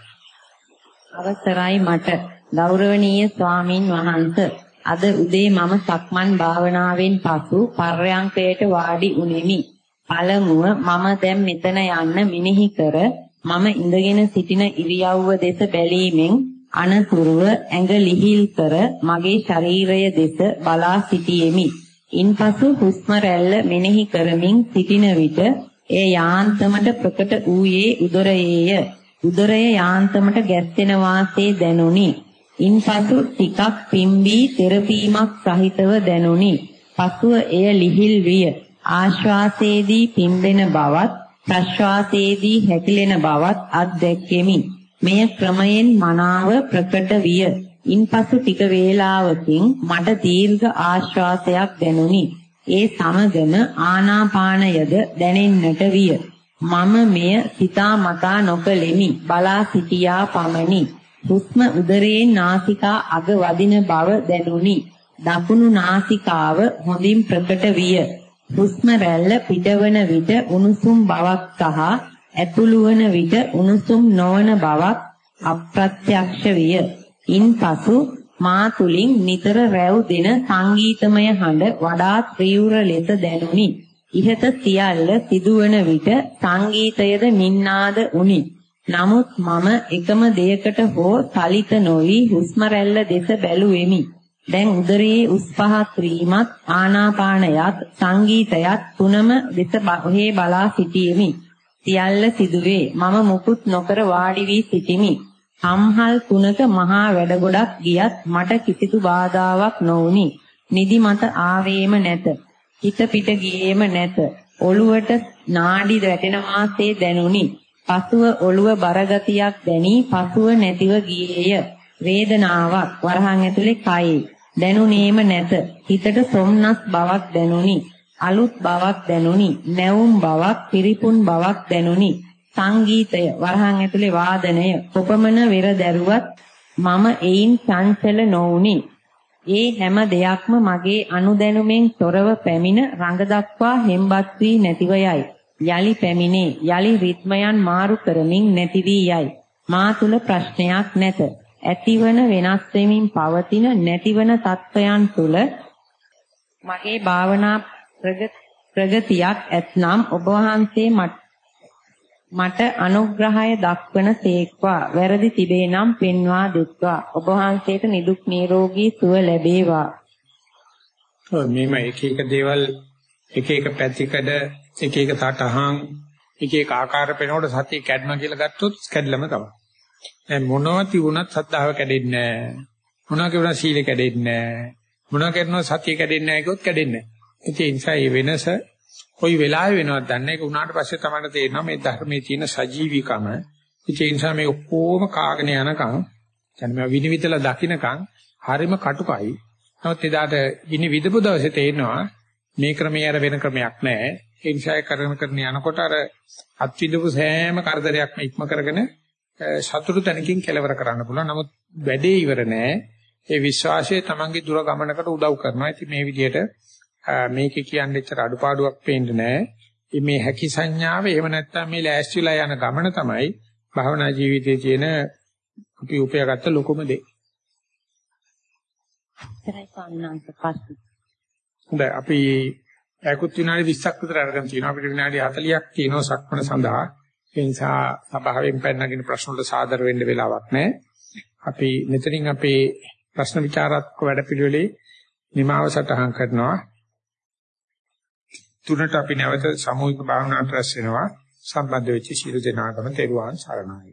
අවසරයි මට ගෞරවනීය ස්වාමින් වහන්සේ අද උදේ මම සක්මන් භාවනාවෙන් පසු පර්යංකයට වාඩි උනේමි. පළමුව මම දැන් මෙතන යන්න මෙනෙහි කර මම ඉඳගෙන සිටින ඉරියව්ව දෙස බැලීමෙන් අනතුරුව ඇඟ ලිහිල් කර මගේ ශරීරය දෙස බලා සිටියෙමි. ඉන්පසු හුස්ම රැල්ල මෙනෙහි කරමින් සිටින විට එය යාන්තමට ප්‍රකට වූයේ උදරයේය. උදරය යාන්තමට ගැස්සෙන වාසේ දැනුනි. ඉන්පසු ටිකක් පිම්බී තෙරපීමක් සහිතව දැනුනි. පසුව එය ලිහිල් විය. ආශ්වාසයේදී පිම්බෙන බවත් ප්‍රශ්වාසයේදී හැකිලෙන බවත් අත්දැක්කෙමි. මෙය ක්‍රමයෙන් මනාව ප්‍රකට විය. ඉන්පසු ටික වේලාවකින් මට දීර්ඝ ආශ්වාසයක් දැනුනි. ඒ සමගම ආනාපානයද දැනෙන්නට විය. මම මෙය සිතා මතා නොකලෙමි. බලා සිටියා පමණි. හුස්ම උදරයෙන් නාසිකා අග වදින බව දැනුනි. දකුණු නාසිකාව හොඳින් ප්‍රකට විය. හුස්ම රැල්ල පිටවන විට උණුසුම් බවක් සහ ඇතුළු වන විට උණුසුම් නොවන බවක් අප්‍රත්‍යක්ෂ විය. ඉන්පසු මා තුලින් නිතර රැව් දෙන සංගීතමය හඬ වඩාත් තීව්‍ර ලෙස දැනුනි. ඉහත සියල්ල සිදුවන විට සංගීතයද නින්නාද උනි. නමුත් මම එකම දෙයකට හෝ සලිත නොවි හුස්ම රැල්ල දෙස බැලුවෙමි. දැන් උදරයේ උස් පහත් වීමත් ආනාපානයත් සංගීතයත් තුනම දෙස බහේ බලා සිටීමි. සියල්ල සිදුවේ මම මුකුත් නොකර වාඩි වී සිටිමි. හම්හල් තුනක මහා වැඩ ගොඩක් ගියත් මට කිසිදු බාධාවක් නොවුනි. නිදි මත ආවේම නැත. හිත පිට ගියේම නැත. ඔළුවට නාඩි වැටෙන වාසේ දැනුනි. පසුව ඔළුව බරගතියක් දැනි පසුව නැතිව ගියේය. වේදනාවක් වරහන් ඇතුලේ කයේ දැනුනේම නැත. හිතට සොම්නස් බවක් දැනුනි. අලුත් බවක් දැනුනි. නැවුම් බවක්, පිරිපුන් බවක් දැනුනි. සංගීතය වරහන් ඇතුලේ වාදනය කොපමණ වෙර දැරුවත් මම එයින් චංචල නොවුනි. ඒ හැම දෙයක්ම මගේ අනුදැනුමෙන් තොරව පැමිණ රඟ දක්වා හෙම්බත් වී නැතිව යයි. යලි පැමිණේ යලි රිද්මයන් මාරු කරමින් නැති වී යයි. මා තුල ප්‍රශ්නයක් නැත. ඇතිවන වෙනස් වෙමින් පවතින නැතිවන තත්වයන් තුල මගේ භාවනා ප්‍රගතියක් ඇතනම් ඔබ වහන්සේ මට අනුග්‍රහය දක්වන සේක්වා වැරදි තිබේ නම් පෙන්වා දෙත්වා ඔබ වහන්සේට නිදුක් නිරෝගී සුව ලැබේවා මේම එක එක දේවල් එක එක පැතිකඩ එක එක තටහන් එක එක ආකාර පෙනකොට සතිය කැඩනවා කියලා ගත්තොත් කැඩලම තමයි දැන් මොනවා තිබුණත් සද්ධාව කැඩෙන්නේ නැහැ. මොනවා කියුණා සීල කැඩෙන්නේ නැහැ. මොනවා කරනවා සතිය කැඩෙන්නේ නැහැ කිව්වොත් කැඩෙන්නේ නැහැ. ඒ නිසා මේ වෙනස කොයි වෙලාවෙ වෙනවද දන්නේ ඒක උනාට පස්සේ තමයි තේරෙනවා මේ ධර්මයේ තියෙන සජීවීකම. ඒ නිසා මේ ඔක්කොම කාගෙන යනකම් يعني මේ විනිවිදලා දකින්නකම් හරිම කටුකයි. නමුත් එදාට විනි විදපු දවසේ තේරෙනවා මේ ක්‍රමයේ අර වෙන ක්‍රමයක් නැහැ. ඒ නිසා කරන කරන යනකොට අර අත්විඳපු සෑම කරදරයක්ම ඉක්ම කරගෙන සතුරු තැනකින් කෙලවර කරන්න පුළුවන්. නමුත් වැඩේ ඉවර නෑ. ඒ විශ්වාසය තමන්ගේ දුර ගමනකට උදව් කරනවා. ඉතින් මේ විදිහට මේකේ කියන්නේ එච්චර අඩුපාඩුවක් පේන්නේ නෑ. මේ හැකි සංඥාව එහෙම නැත්නම් මේ ලෑස්තිලා යන ගමන තමයි භවනා ජීවිතයේ තියෙන අපි උපයාගත්ත ලොකුම දේ. හොඳයි අපි ඒකුත් විනාඩි 20ක් විතර අරගෙන තියෙනවා අපිට විනාඩි 40ක් තියෙනවා සක්මණ සඳහා ඒ නිසා සභාවෙන් පැනනගෙන ප්‍රශ්න වලට සාදර වෙන්න වෙලාවක් නැහැ. අපි මෙතනින් අපේ ප්‍රශ්න විචාරාත්මක වැඩපිළිවෙලේ නිමාව සටහන් කරනවා. තුනට අපි නැවත සමූහික භාවනාවට රැස් වෙනවා. සම්බන්ධ වෙච්ච සියලු දෙනාටම තෙරුවන් සරණයි.